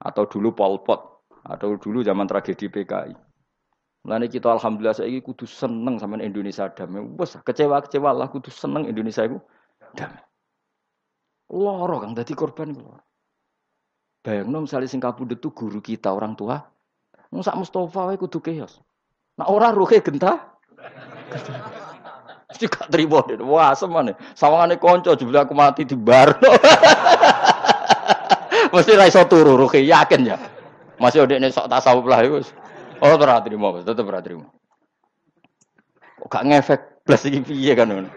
atau dulu Pol Pot atau dulu zaman tragedi PKI. Mulane kita alhamdulillah saya kudu seneng sama Indonesia damai. Wes kecewa-kecewa lah kudu seneng Indonesia itu damai. Loro kang dadi korban loro. Bayangno misalnya sing kapundhut itu guru kita orang tua. Wong sak Mustofa wae kudu keos. Nah ora ruhe gentah. Mesti gak deh. Wah, semane. Sawangane konco jebule aku mati di bar. Mesti ra iso turu ruki, yakin ya. Masih udah nih sok tasawuf lah itu. Oh, ora terima, tetep ora terima. Kok gak ngefek plus iki piye kan ngono.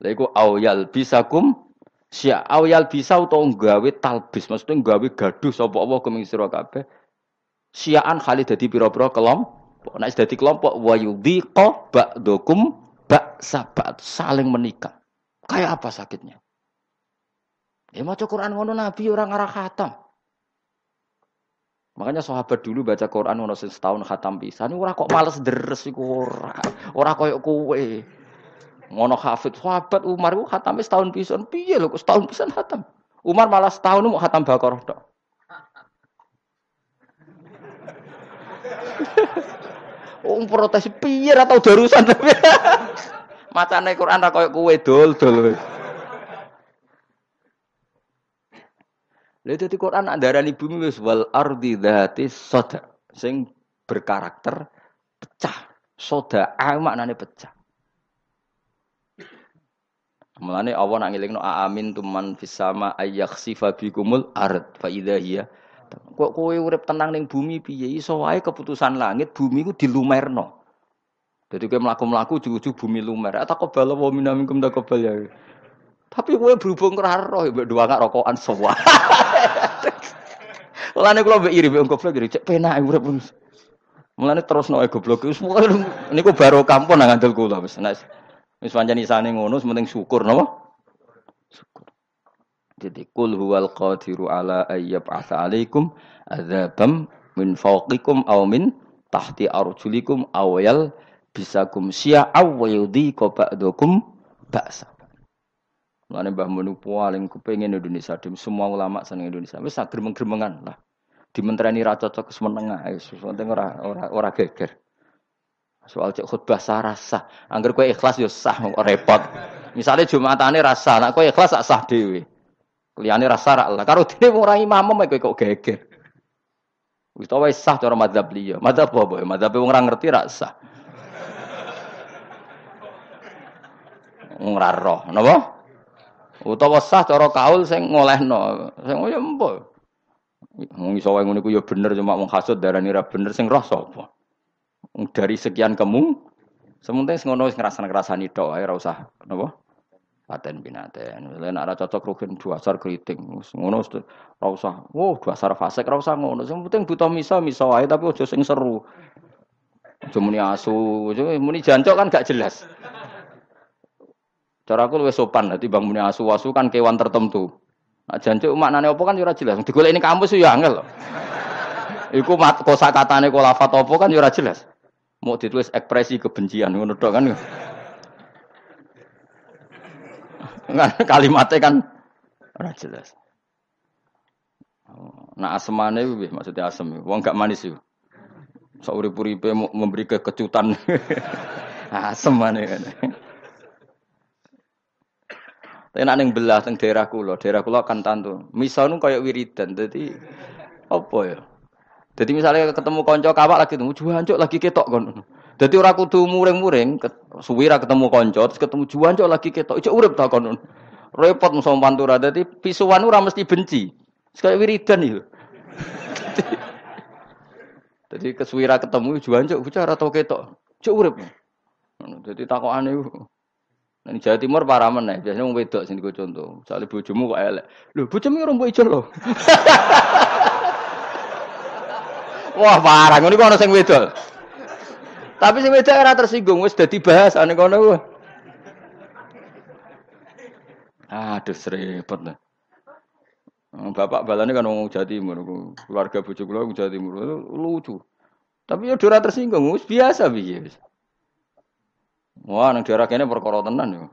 Lha awyal bisakum Sia awyal bisa utawa nggawe talbis, maksudnya nggawe gaduh sapa Allah kuming sira kabeh. Siaan kali dadi pira-pira kelompok. Nek dadi kelompok wa yudhiqa ba'dukum bak sabat saling menikah. Kayak apa sakitnya? Ya maca Quran ngono Nabi orang arah khatam. Makanya sahabat dulu baca Quran ngono setahun khatam pisan ora kok males deres iku ora. Ora koyo kowe. Ngono hafid sahabat Umar ku khatam setahun pisan. Piye lho kok setahun pisan khatam? Umar malah setahun mau khatam Baqarah tok. Oh, protes piye atau darusan tapi. Macane Quran ra koyo kowe dol-dol. Lha dadi Quran andarani bumi wis wal ardi dzati soda sing berkarakter pecah. Soda a maknane pecah. Mulane Allah nak ngelingno amin tuman fis sama ayyakhsifa bikumul ard fa idza hiya Kok kowe urip tenang ning bumi piye iso wae keputusan langit bumi ku dilumerno. Jadi kowe mlaku-mlaku ujug-ujug bumi lumer. Ataqabbal wa minna minkum taqabbal ya. Tapi kowe berhubung karo roh mbek dua gak rokokan semua. Mulane kula mbek iri mbek goblok iri cek penak urip. Mulane terus no goblok wis niku baru kampung nang ngandel kula wis. Wis pancen isane ngono sementing syukur napa? Jadi kul huwal qadiru ala ayyab alaikum adzabam min fawqikum aw min tahti arjulikum yal bisakum syi'a wa yudhiqa ba'dakum ba'sa. Mulane Mbah Mun paling kepengin Indonesia dim semua ulama seneng Indonesia. Wis gremeng-gremengan lah. Dimentreni ra cocok semenengah wis penting ora ora ora geger. Soal cek khutbah sah rasa. Angger kowe ikhlas yo sah repot. Misalnya Jumatane rasa, nek kowe ikhlas sak sah dhewe. Liyane rasa rak lah. Karo dene ora imam kowe kok geger. Wis tau wis sah cara madzhab liya. Madzhab apa? Madzhab wong ora ngerti rak sah. Ora roh, napa? Utawa sah cara kaul sing ngolehno. Sing oh ya empo. Wong iso wae ngono iku ya bener cuma wong hasud darani ra bener sing roh sapa? Dari sekian kemung sementing ngono wis ngrasa-ngrasani tok ae ora usah napa? paten binaten. Lain ada cocok rugen dua sar keriting. Ngono ora usah. Wow, dua sar fasek ora usah ngono. Sing penting buta misa misa wae tapi aja sing seru. Aja muni asu, muni jancok kan gak jelas. Cara aku luwih sopan dadi bang muni asu-asu kan kewan tertentu. Nah, jancuk maknane apa kan ora jelas. Digolek ini kampus ya angel. Iku mat kosa katane kolafat apa kan ora jelas. Mau ditulis ekspresi kebencian ngono tok kan. Kalimatnya kan ora jelas. Nah asemane kuwi maksudnya asem. Wong gak manis iku. Sok urip-uripe memberi kekejutan. asem maneh kan. Tapi nak ning belah teng daerah kula, daerah kula kan tantu. Misal nu kaya wiridan. Dadi apa ya? Jadi misalnya ketemu konco kawak lagi ketemu juancuk lagi ketok kon. Jadi ora kudu muring-muring, suwi ra ketemu konco, terus ketemu juan cok lagi ketok, cok urip ta kono. Repot musuh pantura. Dadi pisuan ora mesti benci. Sekali wiridan itu. Jadi kesuwira ketemu juan cuk bicara tau ketok. Cuk urip. Jadi takokane Nah, Jawa Timur para meneh, biasanya wong wedok sing contoh. Misale bojomu kok elek. Lho, bojomu ora mbok ijo lho. Wah, parah ngono iku ana sing wedok. Tapi sing wedok ora tersinggung, wis dadi bahasane kono ku. Aduh, repot. Bapak balane kan wong Jawa Timur, keluarga bojo kula Jawa Timur. Lucu. Tapi ya ora tersinggung, wis biasa piye. Wah, nang daerah kene perkara tenan yo.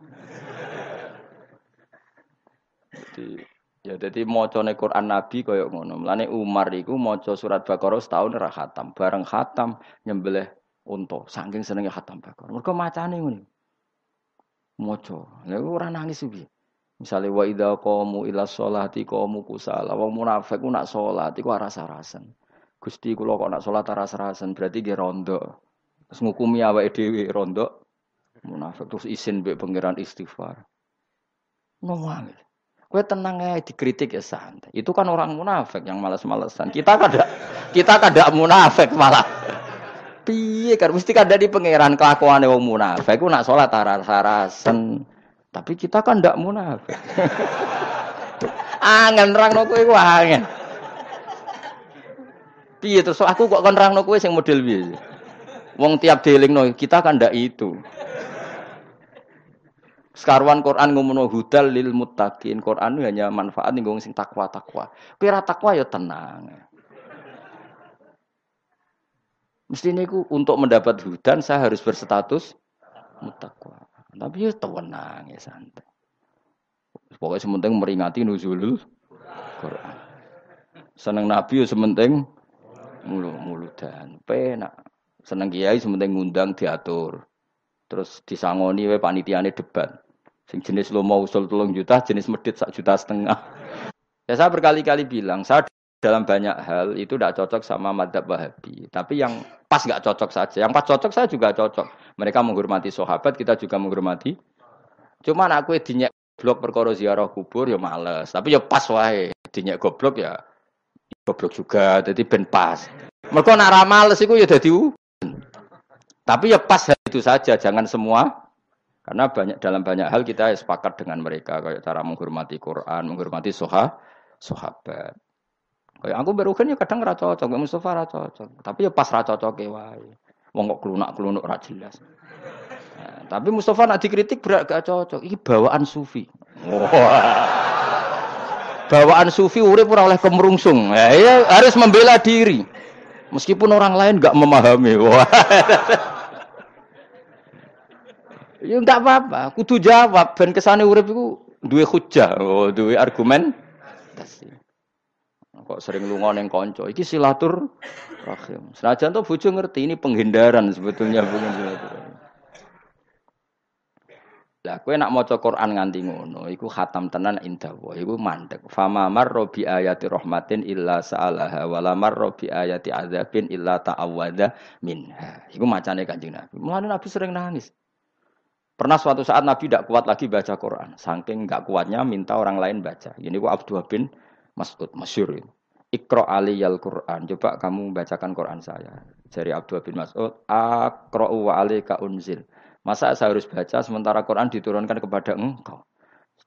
Jadi ya jadi macane Quran Nabi kaya ngono. Mulane Umar iku maca surat Baqarah setahun ora khatam. Bareng khatam nyembelih unta. Saking senenge khatam Baqarah. Mergo macane ngono. Maca. Lha ora nangis piye? Misalnya wa idza qamu ila sholati qamu kusala. Wong munafik ku nak salat iku aras-arasan. Gusti kula kok nak salat aras-arasan berarti nggih rondo. Terus ngukumi awake dhewe rondo Munafik terus izin mbek pangeran istighfar. Ngomong. Kue tenang ya dikritik ya santai. Itu kan orang munafik yang malas-malesan. Kita kada kita kada munafik malah. Piye kan mesti kada di pangeran kelakuan wong munafik. Ku nak sholat taras-tarasen. Tapi kita kan ndak munafik. Angen no kowe ku angen. Piye terus aku kok kon no kowe sing model piye? Wong tiap no kita kan ndak itu. Sekarwan Quran ngomong hudal lil mutakin. Quran hanya manfaat nih sing takwa takwa. Kira takwa ya tenang. Mesti niku untuk mendapat hudan saya harus berstatus mutakwa. Tapi ya tenang ya santai. Pokoknya sementing meringati nuzulul Quran. Seneng Nabi ya sementing mulu dan penak. Seneng kiai sementing ngundang diatur. Terus disangoni we panitiane debat. Sing jenis lo mau usul tolong juta, jenis medit sak juta setengah. Ya saya berkali-kali bilang, saya dalam banyak hal itu tidak cocok sama madhab wahabi. Tapi yang pas nggak cocok saja. Yang pas cocok saya juga cocok. Mereka menghormati sahabat, kita juga menghormati. Cuma aku dinyek blok perkara ziarah kubur ya males. Tapi ya pas wae. Dinyek goblok ya goblok juga. Jadi ben pas. Mereka nak males itu ya jadi Tapi ya pas itu saja, jangan semua karena banyak dalam banyak hal kita sepakat dengan mereka kayak cara menghormati Quran, menghormati soha, sahabat. Kayak aku baru kan ya kadang ra cocok, Mustafa ra cocok. Tapi ya pas ra cocok wae. Wong kok klunak-klunuk ra jelas. Nah, tapi Mustafa nak dikritik berat gak cocok. Ini bawaan sufi. Wah. Bawaan sufi urip ora oleh kemerungsung. Ya, ya harus membela diri. Meskipun orang lain gak memahami. Wah. Ya enggak apa-apa, kudu jawab ben kesane urip iku duwe hujah, oh duwe argumen. Kok sering lunga ning kanca, iki silatur rahim. Senajan to bojo ngerti ini penghindaran sebetulnya bukan silaturahim. Lah kowe nak maca Quran nganti ngono, iku khatam tenan indah iku mandek. Fama marra bi ayati rahmatin illa sa'alaha wa la marra bi ayati adzabin illa ta'awwadha minha. Iku macane Kanjeng Nabi. Mulane Nabi sering nangis. Pernah suatu saat Nabi tidak kuat lagi baca Quran. Saking nggak kuatnya minta orang lain baca. Ini ku Abdullah bin Mas'ud, masyur ini. Ikro aliyal Quran. Coba kamu bacakan Quran saya. Dari Abdullah bin Mas'ud. Akro wa alika unzil. Masa saya harus baca sementara Quran diturunkan kepada engkau.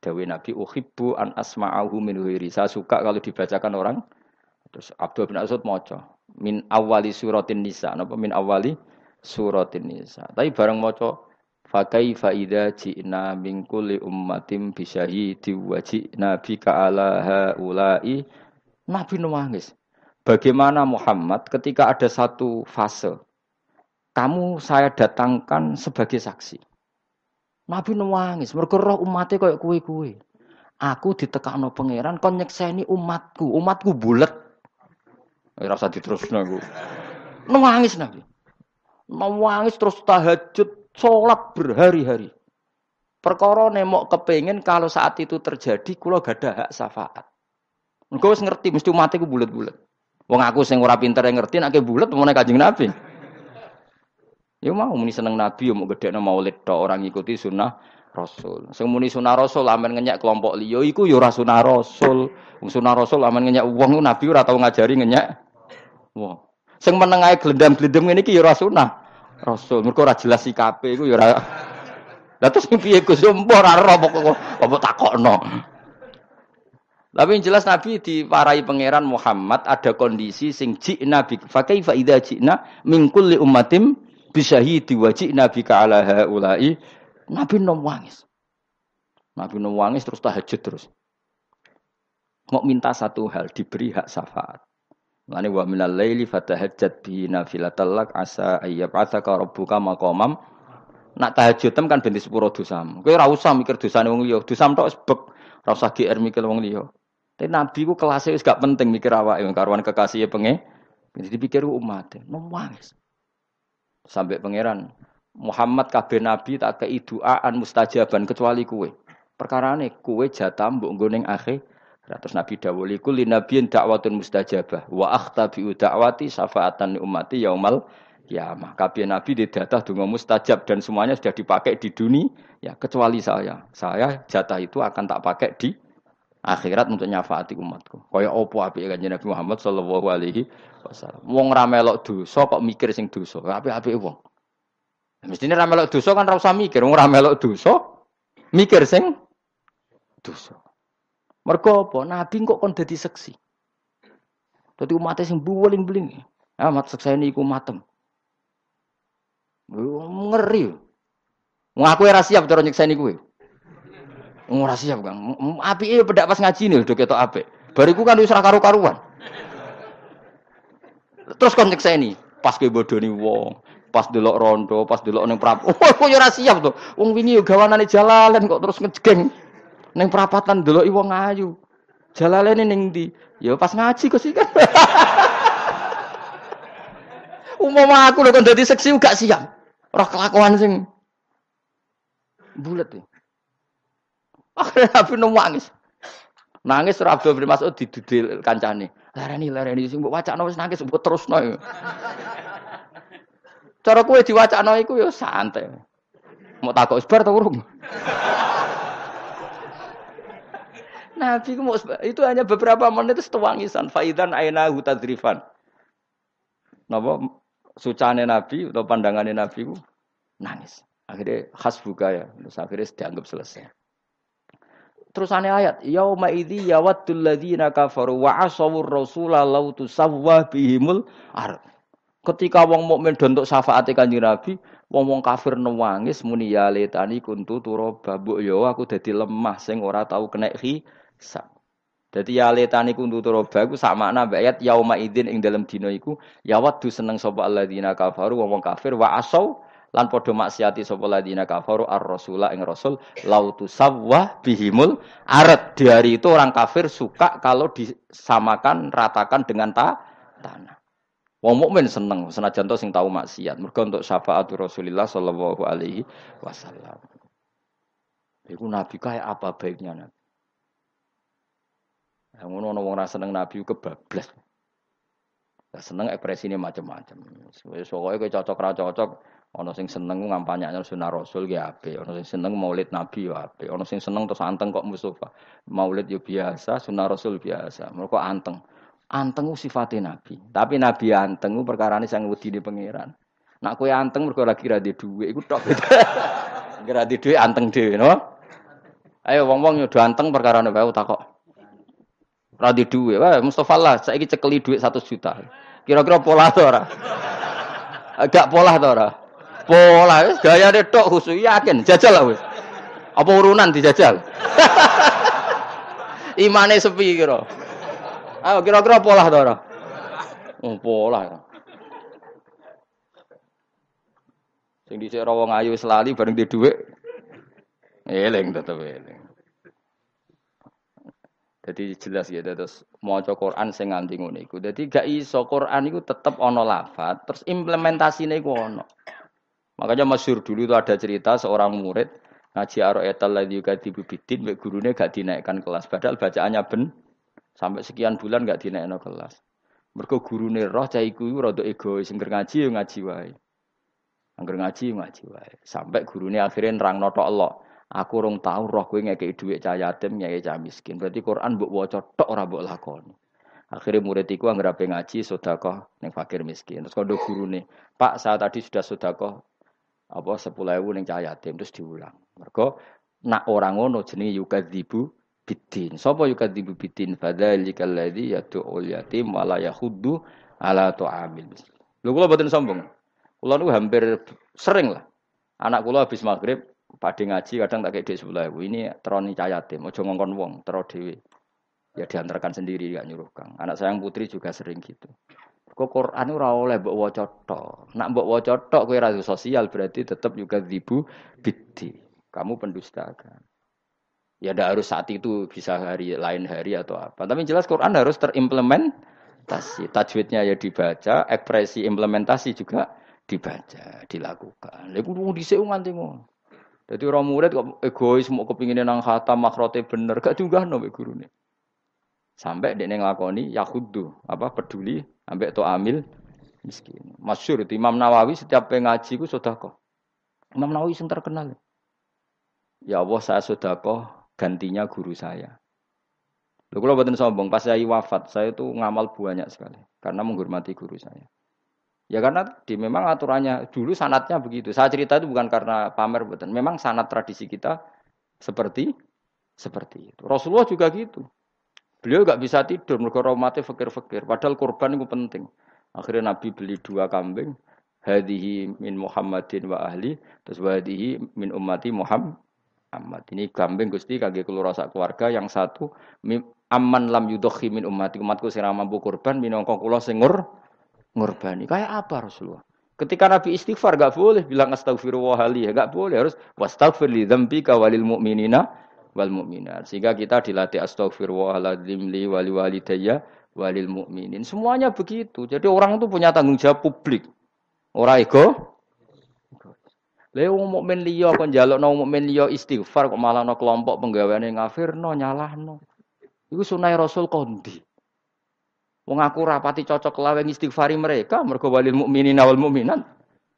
Dewi Nabi uhibbu an asma'ahu min huiri. Saya suka kalau dibacakan orang. Terus Abdullah bin Mas'ud moco. Min awali suratin nisa. Napa min awali suratin nisa. Tapi bareng moco Fakai faida ji'na min kulli ummatin bisyahidi wa ji'na bika ala haulai. Nabi nangis. Bagaimana Muhammad ketika ada satu fase kamu saya datangkan sebagai saksi. Nabi nangis, mergo roh kayak kue-kue. Aku ditekakno pangeran kon nyekseni umatku, umatku bulet. Ora usah diterusno aku. Nangis Nabi. Nangis terus tahajud sholat berhari-hari. Perkara nemok kepengen kalau saat itu terjadi kula gak ada hak syafaat. Engko wis ngerti mesti mati ku bulet-bulet. Wong aku sing ora pinter ngerti nek bulet meneh Kanjeng Nabi. Ya mau muni seneng Nabi ya mau gedekno maulid tok orang ngikuti sunnah rasul. Sing muni sunah rasul amen ngenyek kelompok liya iku ya ora sunah rasul. Wong sunah rasul amen ngenyek wong nabi ora tau ngajari ngenyek wong. Sing meneng ae glendam-glendem ngene iki ya sunah rasul. Mergo ora jelas sikape iku ya ora Lah terus piye Gus mbok ora ora apa takokno. Tapi yang jelas Nabi diwarai pangeran Muhammad ada kondisi sing Nabi. bi fa kaifa idza ji'na min kulli ummatim bisyahidi wa ji'na bika ala haula'i Nabi nom wangis. Nabi nom wangis terus tahajud terus. Mau minta satu hal diberi hak syafaat. Lani wa minal laili fatahajjat bi nafilatal lak asa ayyab'atsaka rabbuka maqamam. Nak tahajud kan ben sepuro dosam. Kowe ora usah mikir dosane wong liya. Dosam tok sebek ora usah GR mikir wong liya. Tapi Nabi ku kelasnya wis gak penting mikir awak yang karuan kekasih penge. Jadi dipikir umat, nangis. Sampai pangeran Muhammad kabeh nabi tak kei doaan mustajaban kecuali kue. Perkara ini kue jatah mbok nggo akhir. Terus Nabi dawuh iku linabiyin dakwatun mustajabah wa akhtabi da'wati syafaatan ummati yaumal kiamah. Kabeh nabi didatah donga mustajab dan semuanya sudah dipakai di dunia ya kecuali saya. Saya jatah itu akan tak pakai di akhirat untuk nyafaati umatku. Kaya opo api kanjeng Nabi Muhammad sallallahu alaihi wasallam. Wong ra melok dosa kok mikir sing dosa. Api-api wong. Mestine ra melok dosa kan ora usah mikir, wong ra melok dosa mikir sing dosa. Mergo apa? Nabi kok kon dadi seksi. Dadi umatnya sing buweling-beling. Amat seksene iku matem. Ngeri. Ngaku ora siap cara nyekseni kuwe. Ora siap, Kang. Apike pedak pas ngaji nih udah ketok apik. Bariku kan wis ora karu-karuan. Terus kon ini pas kowe bodoni wong, pas delok rondo, pas delok ning prap. Oh, kok ora siap to. Wong wingi gawanane jalalan kok terus ngejeng. Ning perapatan delok wong ayu. Jalalene ning ndi? Ya pas ngaji kok sih kan. Umum aku lho kon dadi seksi gak siap. Roh kelakuan sing bulet ya. Akhirnya Nabi nangis. Nangis ora Abdul bin Mas'ud didudil kancane. Lareni lareni sing mbok wacana wis nangis mbok terusno. Cara kowe diwacana iku ya santai. Mau takut isbar ta urung? Nabi mau itu hanya beberapa menit itu setuangisan faidan aina hutadrifan. Napa sucane Nabi atau pandangannya Nabi ku nangis. Akhirnya khas buka ya, terus akhirnya dianggap selesai. Terusane ayat, yauma idzi yawaddul ladzina kafaru wa asawur rasula law tusawwa bihimul ar. Ketika wong mukmin dontok syafaate Kanjeng Nabi, wong-wong kafir nangis muni ya letani kuntu turaba mbok yo aku dadi lemah sing ora tau kena hisab. Dadi ya letani kuntu turaba iku sak makna ayat yauma idzin ing dalam dina iku yawaddu seneng sapa alladzina kafaru wong-wong kafir wa asaw lan padha maksiati sapa ladina kafaru ar-rasula ing rasul lautu sawwa bihimul arat di hari itu orang kafir suka kalau disamakan ratakan dengan ta tanah Wong mukmin seneng senajan to sing tahu maksiat. Mergo untuk syafaat Rasulullah sallallahu alaihi wasallam. Iku nabi kaya apa baiknya nabi. Yang ngono wong ora seneng nabi kebablas. Seneng ekspresinya macam-macam. Soalnya kayak cocok ra cocok, Ono sing seneng ngampanyaknya sunah Rasul ya ape. Ono sing seneng maulid Nabi ya ape. Ono sing seneng terus anteng kok Mustafa. Maulid yo biasa, sunah Rasul biasa. Mereka anteng. Anteng sifatnya Nabi. Tapi Nabi anteng perkara ini sang wedi di pangeran. Nak kue anteng mereka lagi radi duit, iku tok. Di duit anteng dhewe, no? Ayo wong-wong yo anteng perkara ini bae takok. Radi duit, wah Mustafa lah, saya cekeli duit satu juta. Kira-kira pola to ora? Agak pola to ora? Pola wis gayane tok khusus yakin jajal lah. Apa urunan dijajal? Imane sepi kira. Ayo kira-kira pola to ora? Oh, pola. Sing dhisik ra wong ayu selali bareng di dhuwit. Eling tetep eling. Jadi jelas ya terus maca Quran sing nganti ngono iku. Dadi gak iso Quran iku tetep ana lafat, terus implementasine iku ana. Makanya masyur dulu itu ada cerita seorang murid ngaji lagi juga dibubidin, mbak gurunya gak dinaikkan kelas. Padahal bacaannya ben sampai sekian bulan gak dinaikkan kelas. Mereka gurune roh cah iku rada egois, ngger ngaji ngaji wae. Angger ngaji ngaji wae. Sampai gurunya akhirnya nerang notok Allah. Aku rong tau roh kowe ngekeki dhuwit cah yatim, ngekeki cah miskin. Berarti Quran mbok waca tok ora mbok lakoni. Akhirnya murid iku anggere ape ngaji sedekah ning fakir miskin. Terus kondo gurune, "Pak, saya tadi sudah sedekah apa 10.000 ning cah yatim." Terus diulang. Mergo nak orang ngono jenenge yukadzibu bidin. Sapa yukadzibu bidin? Fadzalikal ladzi yad'ul yatim wa la yahuddu ala tu'amil miskin. Lho kula boten sombong. Kula niku hampir sering lah. Anak kula habis maghrib Pade ngaji kadang tak kayak sebelah ibu ini teroni cayatim, mau ngongkon wong, tero dewi. Ya diantarkan sendiri gak nyuruh kang. Anak sayang putri juga sering gitu. Kok Quran ora oleh mbok tok. Nak mbok waca tok kowe ra sosial berarti tetap juga dibu biddi. Kamu pendusta kan. Ya tidak harus saat itu bisa hari lain hari atau apa. Tapi jelas Quran harus terimplementasi. Tajwidnya ya dibaca, ekspresi implementasi juga dibaca, dilakukan. Lha kudu dhisik nganti. Jadi orang murid kok egois mau kepingin nang khatam makrote bener gak juga nabi guru nih. Sampai dia ngelakoni yahudu apa peduli ambek to amil miskin. Masyur itu Imam Nawawi setiap ngaji ku kok. Imam Nawawi yang terkenal. Ya Allah saya sudah kok gantinya guru saya. Lalu kalau buatin sombong, pas saya wafat, saya itu ngamal banyak sekali karena menghormati guru saya. Ya karena di memang aturannya dulu sanatnya begitu. Saya cerita itu bukan karena pamer betul. Memang sanat tradisi kita seperti seperti itu. Rasulullah juga gitu. Beliau nggak bisa tidur mereka mati fakir-fakir. Padahal korban itu penting. Akhirnya Nabi beli dua kambing. Hadihi min Muhammadin wa ahli. Terus hadihi min ummati Muhammad. Ini kambing gusti kaki keluar keluarga. Yang satu aman lam yudokhi min ummati. Umatku sing mampu korban minongkong kulo singur ngorbani. Kayak apa Rasulullah? Ketika Nabi istighfar gak boleh bilang astagfirullah li, gak boleh harus wastaghfir li dzambika walil mu'minina wal mu'minat. Sehingga kita dilatih astaghfirullahaladzim li wali walidayya walil mu'minin. Semuanya begitu. Jadi orang itu punya tanggung jawab publik. Orang ego. Lha wong mukmin liya kon njalukno mukmin liya istighfar kok malah no kelompok penggaweane ngafirno nyalahno. Iku sunai Rasul kondi. Wong aku rapati cocok lawe istighfari mereka, mergo walil mukminin awal mukminan.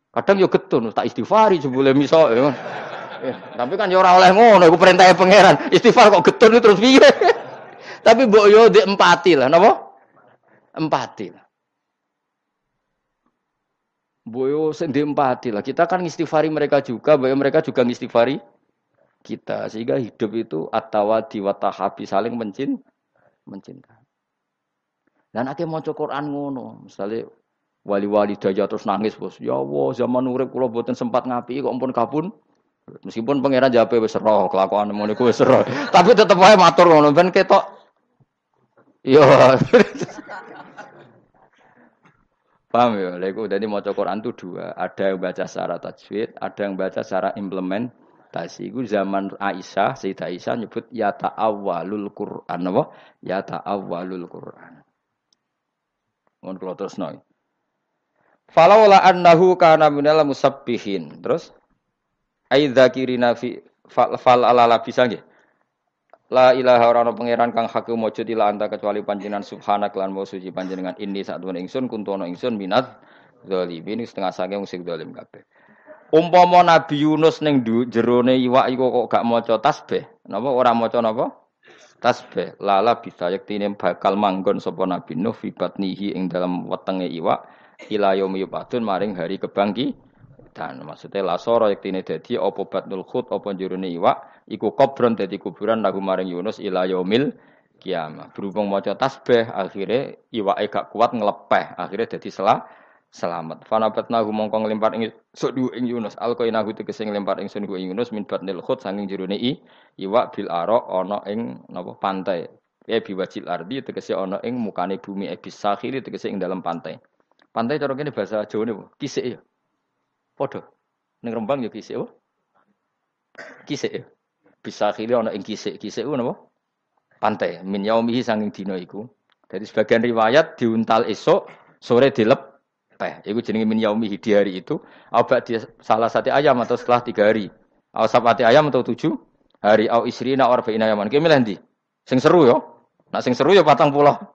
Kadang yo getun tak istighfari jebule miso. Ya. Eh, tapi kan yo ora oleh ngono, iku perintah pangeran. Istighfar kok getun terus piye? tapi mbok yo ndek empati lah, napa? Empati lah. Boyo sendiri empati lah. Kita kan istighfari mereka juga, boyo mereka juga istighfari kita. Sehingga hidup itu atawadi watahabi saling mencin, mencinta. Dan nanti mau Quran ngono, misalnya wali-wali daya terus nangis bos. Ya Allah, zaman urip kula boten sempat ngapi kok ampun kabun. Meskipun pangeran jape wis roh, kelakuan iku wis roh. Tapi tetep wae matur ngono ben ketok. Iya. Paham ya? Lha jadi maca Quran itu dua, ada yang baca secara tajwid, ada yang baca secara implementasi. Iku zaman Aisyah, Sayyidah Aisyah nyebut ya ta'awwalul Quran apa? Ya ta'awwalul Quran. Mohon kalau terus noy. Falawla annahu kana minal musabbihin. Terus aidzakirina fi fal, alala bisa nggih. La ilaha ora pangeran kang hak mujud ila anta kecuali panjenengan subhanak lan mau suci panjenengan ini sak duwe ingsun kuntono ingsun minat zalimin setengah saking musik zalim kabeh. Umpama Nabi Yunus ning jerone iwak iku kok gak maca tasbih, napa ora maca napa? Tasbih. Lala bisa yaktine bakal manggon sapa Nabi Nuh fi batnihi ing dalam wetenge iwak ila yaumi maring hari kebangki. Dan maksudnya lasoro yaktine dadi apa batnul khut apa jurune iwak iku kubron dadi kuburan lagu maring Yunus ila yaumil kiamah. Berhubung maca tasbih akhirnya iwake gak kuat ngelepeh akhirnya dadi selah selamat. Fanabatna mongko nglimpat ing sok ing Yunus. Alqaina hu tegese nglimpat ing sun ing Yunus min batnil khut sanging jerone i iwak bil aro ana ing napa pantai. Ya biwajil ardi tegese ana ing mukane bumi ebis sakhiri tegese ing dalam pantai. Pantai cara kene bahasa Jawa niku kisik ya. Padha. Ning Rembang ya kisik apa? Kisik ya. Bisa akhirnya ana ing kisik. Kisik ku? Pantai. Min yaumihi sanging dina iku. Jadi sebagian riwayat diuntal esok, sore dilep teh. Itu jenenge min yaumi di hari itu. Apa dia salah satu ayam atau setelah tiga hari. Au sabati ayam atau tujuh hari. Au isrina arba'ina yaman. Ki milih? Sing seru yo. Nak sing seru yo patang pulau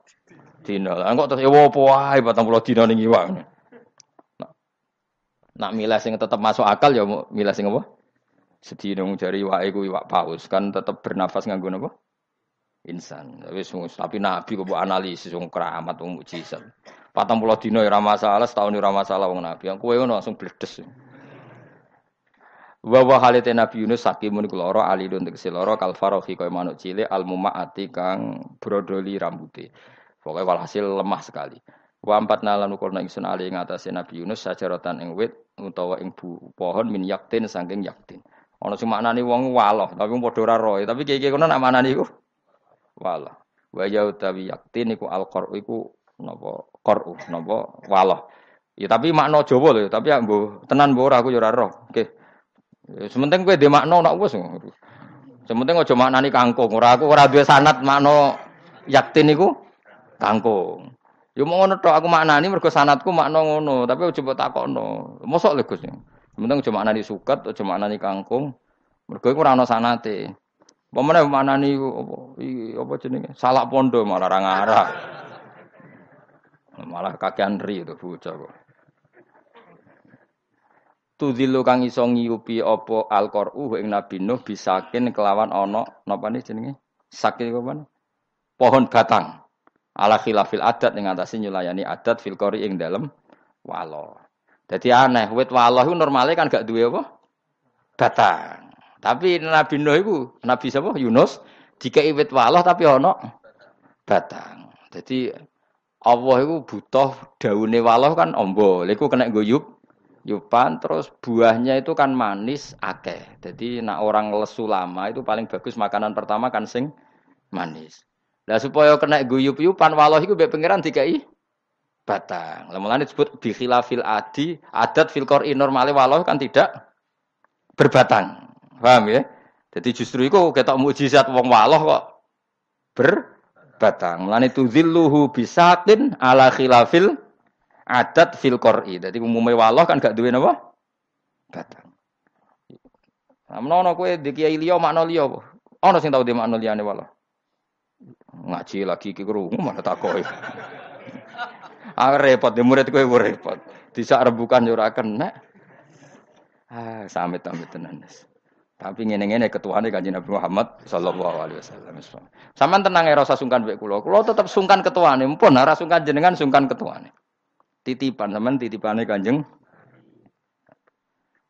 dino. Lah kok terus ya apa wae patang pulau dino ning iwak. Nak, nak milih sing tetap masuk akal ya milih sing apa? Dong dari wae ku iwak paus kan tetap bernafas nganggo napa? Insan. Wis tapi nabi kok analisis wong keramat wong mukjizat. Patang pulau dino ya masalah, setahun ya masalah wong nabi. Yang kue langsung bledes. Wa wa halite Nabi Yunus sakimun iku lara alidun tegese lara kal farohi kaya manuk cilik al mumaati kang brodoli rambuté. Pokoke walhasil lemah sekali. Wa empat nalan ukur ingsun ali ing Nabi Yunus sajaratan ing wit utawa ing pohon min yaktin saking yaktin. Ana sing maknani wong waloh, tapi padha ora roe, tapi kiye-kiye kono nak maknani iku waloh. Wa ya utawi yaktin iku al-qur'u iku napa qur'u napa waloh. Ya tapi makna Jawa lho, tapi ya tenan mbuh ora aku ya ora roh. Nggih. Ya, sementing kowe dhe makna nak wis. Sementing aja maknani kangkung. Ora aku ora duwe sanad makna yaktin niku kangkung. Ya mau ngono tok aku maknani mergo sanadku makna ngono, tapi aja mbok takokno. Mosok lho Gus. Sementing aja maknani suket, aja maknani kangkung. Mergo iku ora ana sanate. Pemene maknani apa apa jenenge? Salak pondo malah ora ngarah. Malah kakean ri itu bocah kok tudzilu kang iso ngiyupi apa alqoru ing Nabi Nuh bisakin kelawan ana napa nih jenenge sakin apa pohon batang ala khilafil adat ing atase nyulayani adat fil qori ing dalem walo. Jadi aneh, wit walo iku normale kan gak duwe apa? Batang. Tapi Nabi Nuh iku, Nabi sapa? Yunus dikai wit walo tapi ana batang. Jadi Allah iku butuh daune walo kan ombo. Lha iku kena guyub yupan terus buahnya itu kan manis akeh. Jadi nak orang lesu lama itu paling bagus makanan pertama kan sing manis. Nah supaya kena guyup-yupan walau itu mbek pangeran dikai batang. Lamulan disebut bi khilafil adi, adat fil qur'i normale walau kan tidak berbatang. Paham ya? Jadi justru itu ketok mukjizat wong walau kok berbatang. Mulane tudzilluhu bisatin ala khilafil adat fil qur'i. Dadi umume waloh kan gak duwe napa? Batang. Nah, menawa kowe di kiai liya makna? Ana sing tau di makna liyane waloh. Ngaji lagi ki krungu mana takoki. Ah repot di murid kowe repot. Disak rebukan yo ora kena. Ah, samit-samit tenan. Tapi ngene-ngene ketuane Kanjeng Nabi Muhammad sallallahu alaihi wasallam. Saman tenang ya rasa sungkan mek kula. Kula tetep sungkan ketuane, mumpun ora sungkan jenengan sungkan ketuane titipan teman titipane kanjeng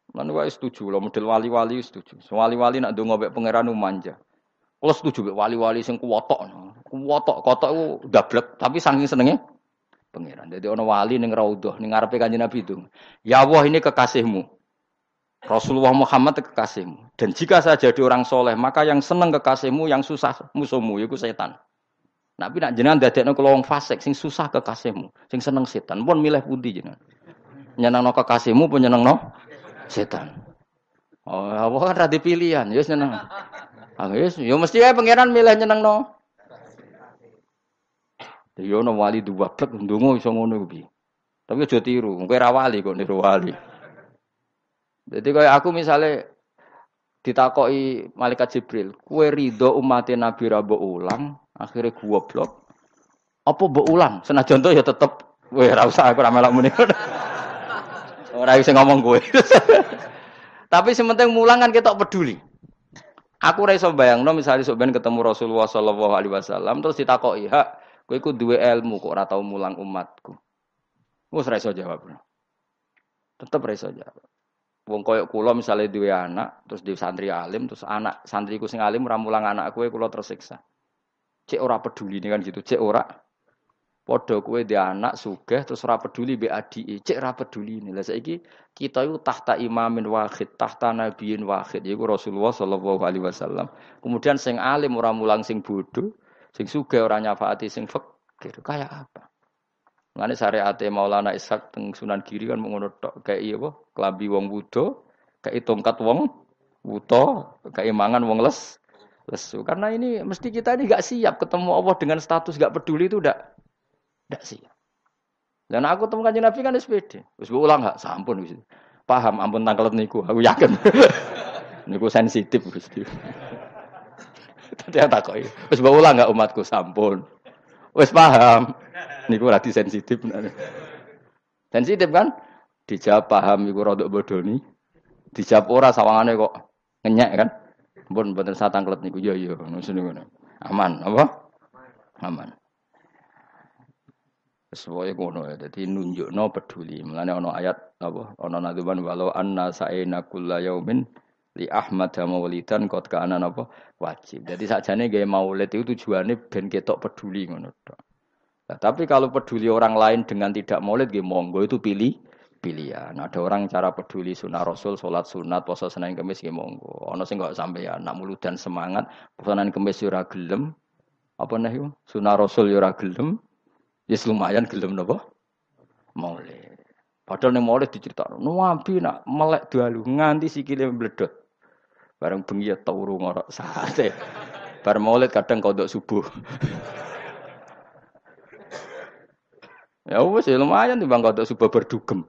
Lan wae setuju lo model wali-wali setuju. Wali-wali nak donga mek pangeran manja. Kalau setuju mek wali-wali sing kuwotok. Kuwotok, kotok ku dablek tapi saking senenge pangeran. Jadi ono wali ning raudhah ning ngarepe kanjeng Nabi itu. Ya Allah ini kekasihmu. Rasulullah Muhammad kekasihmu. Dan jika saya jadi orang soleh, maka yang seneng kekasihmu, yang susah musuhmu, itu setan. Nabi nak jenengan dadekno kula wong fasik sing susah kekasihmu, sing seneng setan. Pun milih pundi jenengan? Nyenengno kekasihmu pun nyenengno setan. Oh, apa kan rada pilihan, ya seneng. Ah, yes, ya mesti ae pangeran milih nyenengno. Ya ono wali dua plek ndonga iso ngono kuwi. Tapi aja tiru, kowe ra wali kok niru wali. Jadi kayak aku misalnya ditakoki malaikat Jibril, kue ridho umat Nabi Rabo ulang, Akhirnya goblok. Apa mbok ulang? Senajan to ya tetep ora usah aku ora melok muni. Ora iso ngomong kowe. Tapi sementing mulang kan kita peduli. Aku ora iso bayangno misalnya ben ketemu Rasulullah sallallahu alaihi wasallam terus ditakoki, "Hak, kowe iku duwe ilmu kok ora tau mulang umatku." Wes ora iso jawab. Tetep ora iso jawab. Wong koyok kula misalnya duwe anak, terus di santri alim, terus anak santriku sing alim ora mulang anak kowe kula tersiksa. Cek ora peduli dengan gitu, cek ora. Podo kue dia anak sugih terus ora peduli be adike, cek ora peduli ini. Lah saiki kita itu tahta imamin wahid, tahta nabiyin wahid, yaiku Rasulullah sallallahu alaihi wasallam. Kemudian sing alim ora mulang sing bodoh, sing sugih ora nyafaati sing fakir. Kayak apa? Ngene syariate Maulana Ishak teng Sunan Giri kan mengono kayak iya apa? Klambi wong wudo, kayak tongkat wong wuto, kayak mangan wong les lesu. Karena ini mesti kita ini gak siap ketemu Allah dengan status gak peduli itu udah gak siap. Dan aku temukan Nabi kan SPD. Terus gue ulang gak? Sampun. Paham, ampun tangkelet niku. Aku yakin. niku sensitif. Tadi tak kok. Terus gue ulang gak umatku? Sampun. Wes paham. Niku rati sensitif. Sensitif kan? Dijawab paham iku rodok bodoni. Dijawab ora sawangane kok Kenyek kan? Pun mboten satangklet niku. Ya ya Aman apa? Aman. Sesuai kono ya, jadi nunjukno peduli. Mulane ono ayat apa? Ono nadzuban walau anna sa'ina kulla yaumin li Ahmad maulidan kot kana apa wajib. Jadi sakjane gawe maulid itu tujuannya ben ketok peduli ngono Nah, tapi kalau peduli orang lain dengan tidak maulid nggih monggo itu pilih pilihan. Ada orang cara peduli sunnah Rasul, sholat sunat, puasa Senin Kamis nggih monggo. Ono sing kok sampai ya nak dan semangat, puasa Senin Kamis yo ora gelem. Apa nih Sunnah Rasul yo ora gelem. Ya yes, lumayan gelem napa? Maulid. Padahal ning maulid diceritakno, nabi nak melek dalu nganti sikile mbledot. Bareng bengi ya turu ngorok sate. Bar maulid kadang kodok subuh. ya wis ya lumayan timbang kodok subuh berdugem.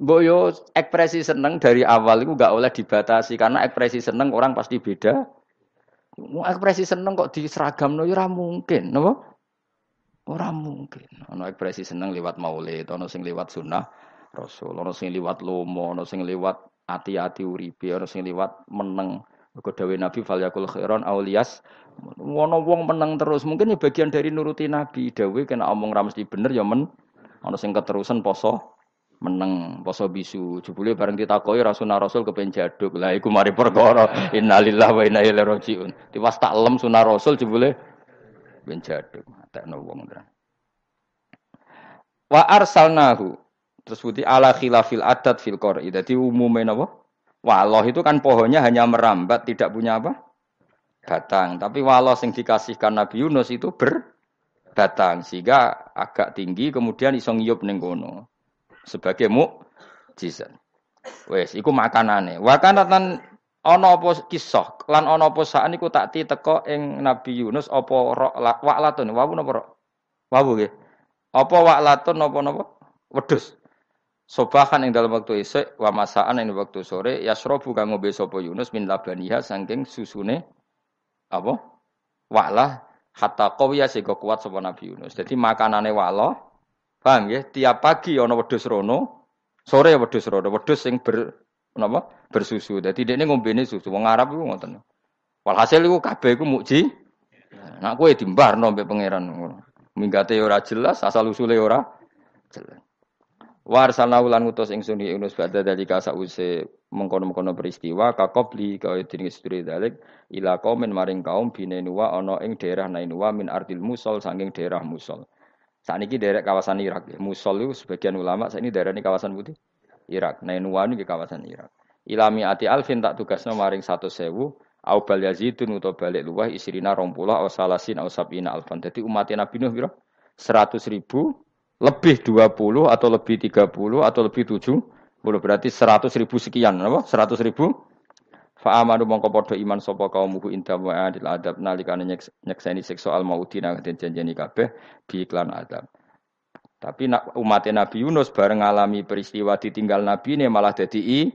Boyo ekspresi seneng dari awal itu gak oleh dibatasi karena ekspresi seneng orang pasti beda. Mau ekspresi seneng kok diseragam no ya mungkin, napa? Orang mungkin. Ono ekspresi seneng lewat maulid, ono sing lewat sunnah Rasul, ono sing lewat lomo, ono sing lewat ati-ati uripe, ono sing lewat meneng. Mergo dawuh Nabi fal yakul khairon aulias. Ono wong meneng terus, mungkin ya bagian dari nuruti Nabi. Dawuh kena omong ra mesti bener ya men. Ono sing keterusan poso meneng poso bisu jebule bareng ditakoki rasulna rasul kepen jaduk lah iku mari perkara innalillahi wa inna ilaihi rajiun tiwas tak lem sunah rasul jebule ben jaduk tekno wong Wa arsalnahu terus putih ala khilafil adat fil qori. Jadi umumnya napa? Waloh itu kan pohonnya hanya merambat, tidak punya apa? Batang. Tapi waloh yang dikasihkan Nabi Yunus itu berbatang sehingga agak tinggi kemudian iso ngiyup ning kono. Sebagai mukjizat. Wes, iku makanane. Wa kanatan ana apa kisah lan ana apa saan iku tak teko ing Nabi Yunus apa wa'latun wawu napa ro wawu nggih apa wa'latun napa napa wedhus Sobahan ing dalam waktu isuk wa masaan ing waktu sore yasrobu kang ngombe sapa Yunus min labaniha saking susune apa wa'lah hatta qawiya sing kuat sapa Nabi Yunus. Jadi makanane wa'lah paham ya tiap pagi ana rono sore wedhus rono wedhus sing ber napa bersusu. Dadi dekne ngombene susu. Wong Arab iku ngoten. Walhasil iku kabeh iku mukji. Nak kowe dimbarno pangeran. Minggate ora jelas, asal usule ora jelas. Warsalna ulan ngutus ingsun Yunus badha dalika sause mengkono-mengkono peristiwa kakobli kaya dene sedure dalik ila kaumin maring kaum binenuwa ana ing daerah Nainua min ardil Musol saking daerah Musol. Ini daerah kawasan Irak. Musol itu sebagian ulama saat ini daerah ini kawasan putih. Irak. Nainua ini kawasan Irak. Ilami ati alfin tak tugasnya maring satu sewu au bal yazidun utawa balik luwah isrina rompulah au salasin au sabina alfan. Jadi umat Nabi Nuh? Seratus ribu lebih dua puluh atau lebih tiga puluh atau lebih tujuh puluh berarti seratus ribu sekian apa? Seratus ribu Fa'amanu mongko padha iman sapa kaum muhu inda wa'adil adab nalikane nyekseni siksa al mautina den janjeni kabeh bi iklan adab. Tapi umat Nabi Yunus bareng ngalami peristiwa ditinggal Nabi ini malah jadi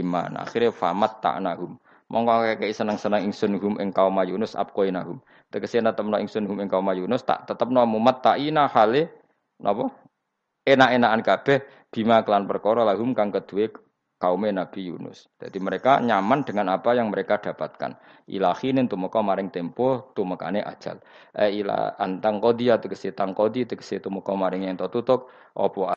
iman. Akhirnya famat ta'nahum. Mongko kayak seneng-seneng ingsun hum ing kaum Yunus abqainahum. Tegese natemno ingsun hum ing kaum Yunus tak tetepno mumat ta'ina hale napa? Enak-enakan kabeh bima kelan perkara lahum kang kedue kaum Nabi Yunus. Jadi mereka nyaman dengan apa yang mereka dapatkan. Ilahinin tumeka maring tempo tumekane ajal. E ila antang kodi atau kesi tangkodi tegese tumeka maring yang tutuk opo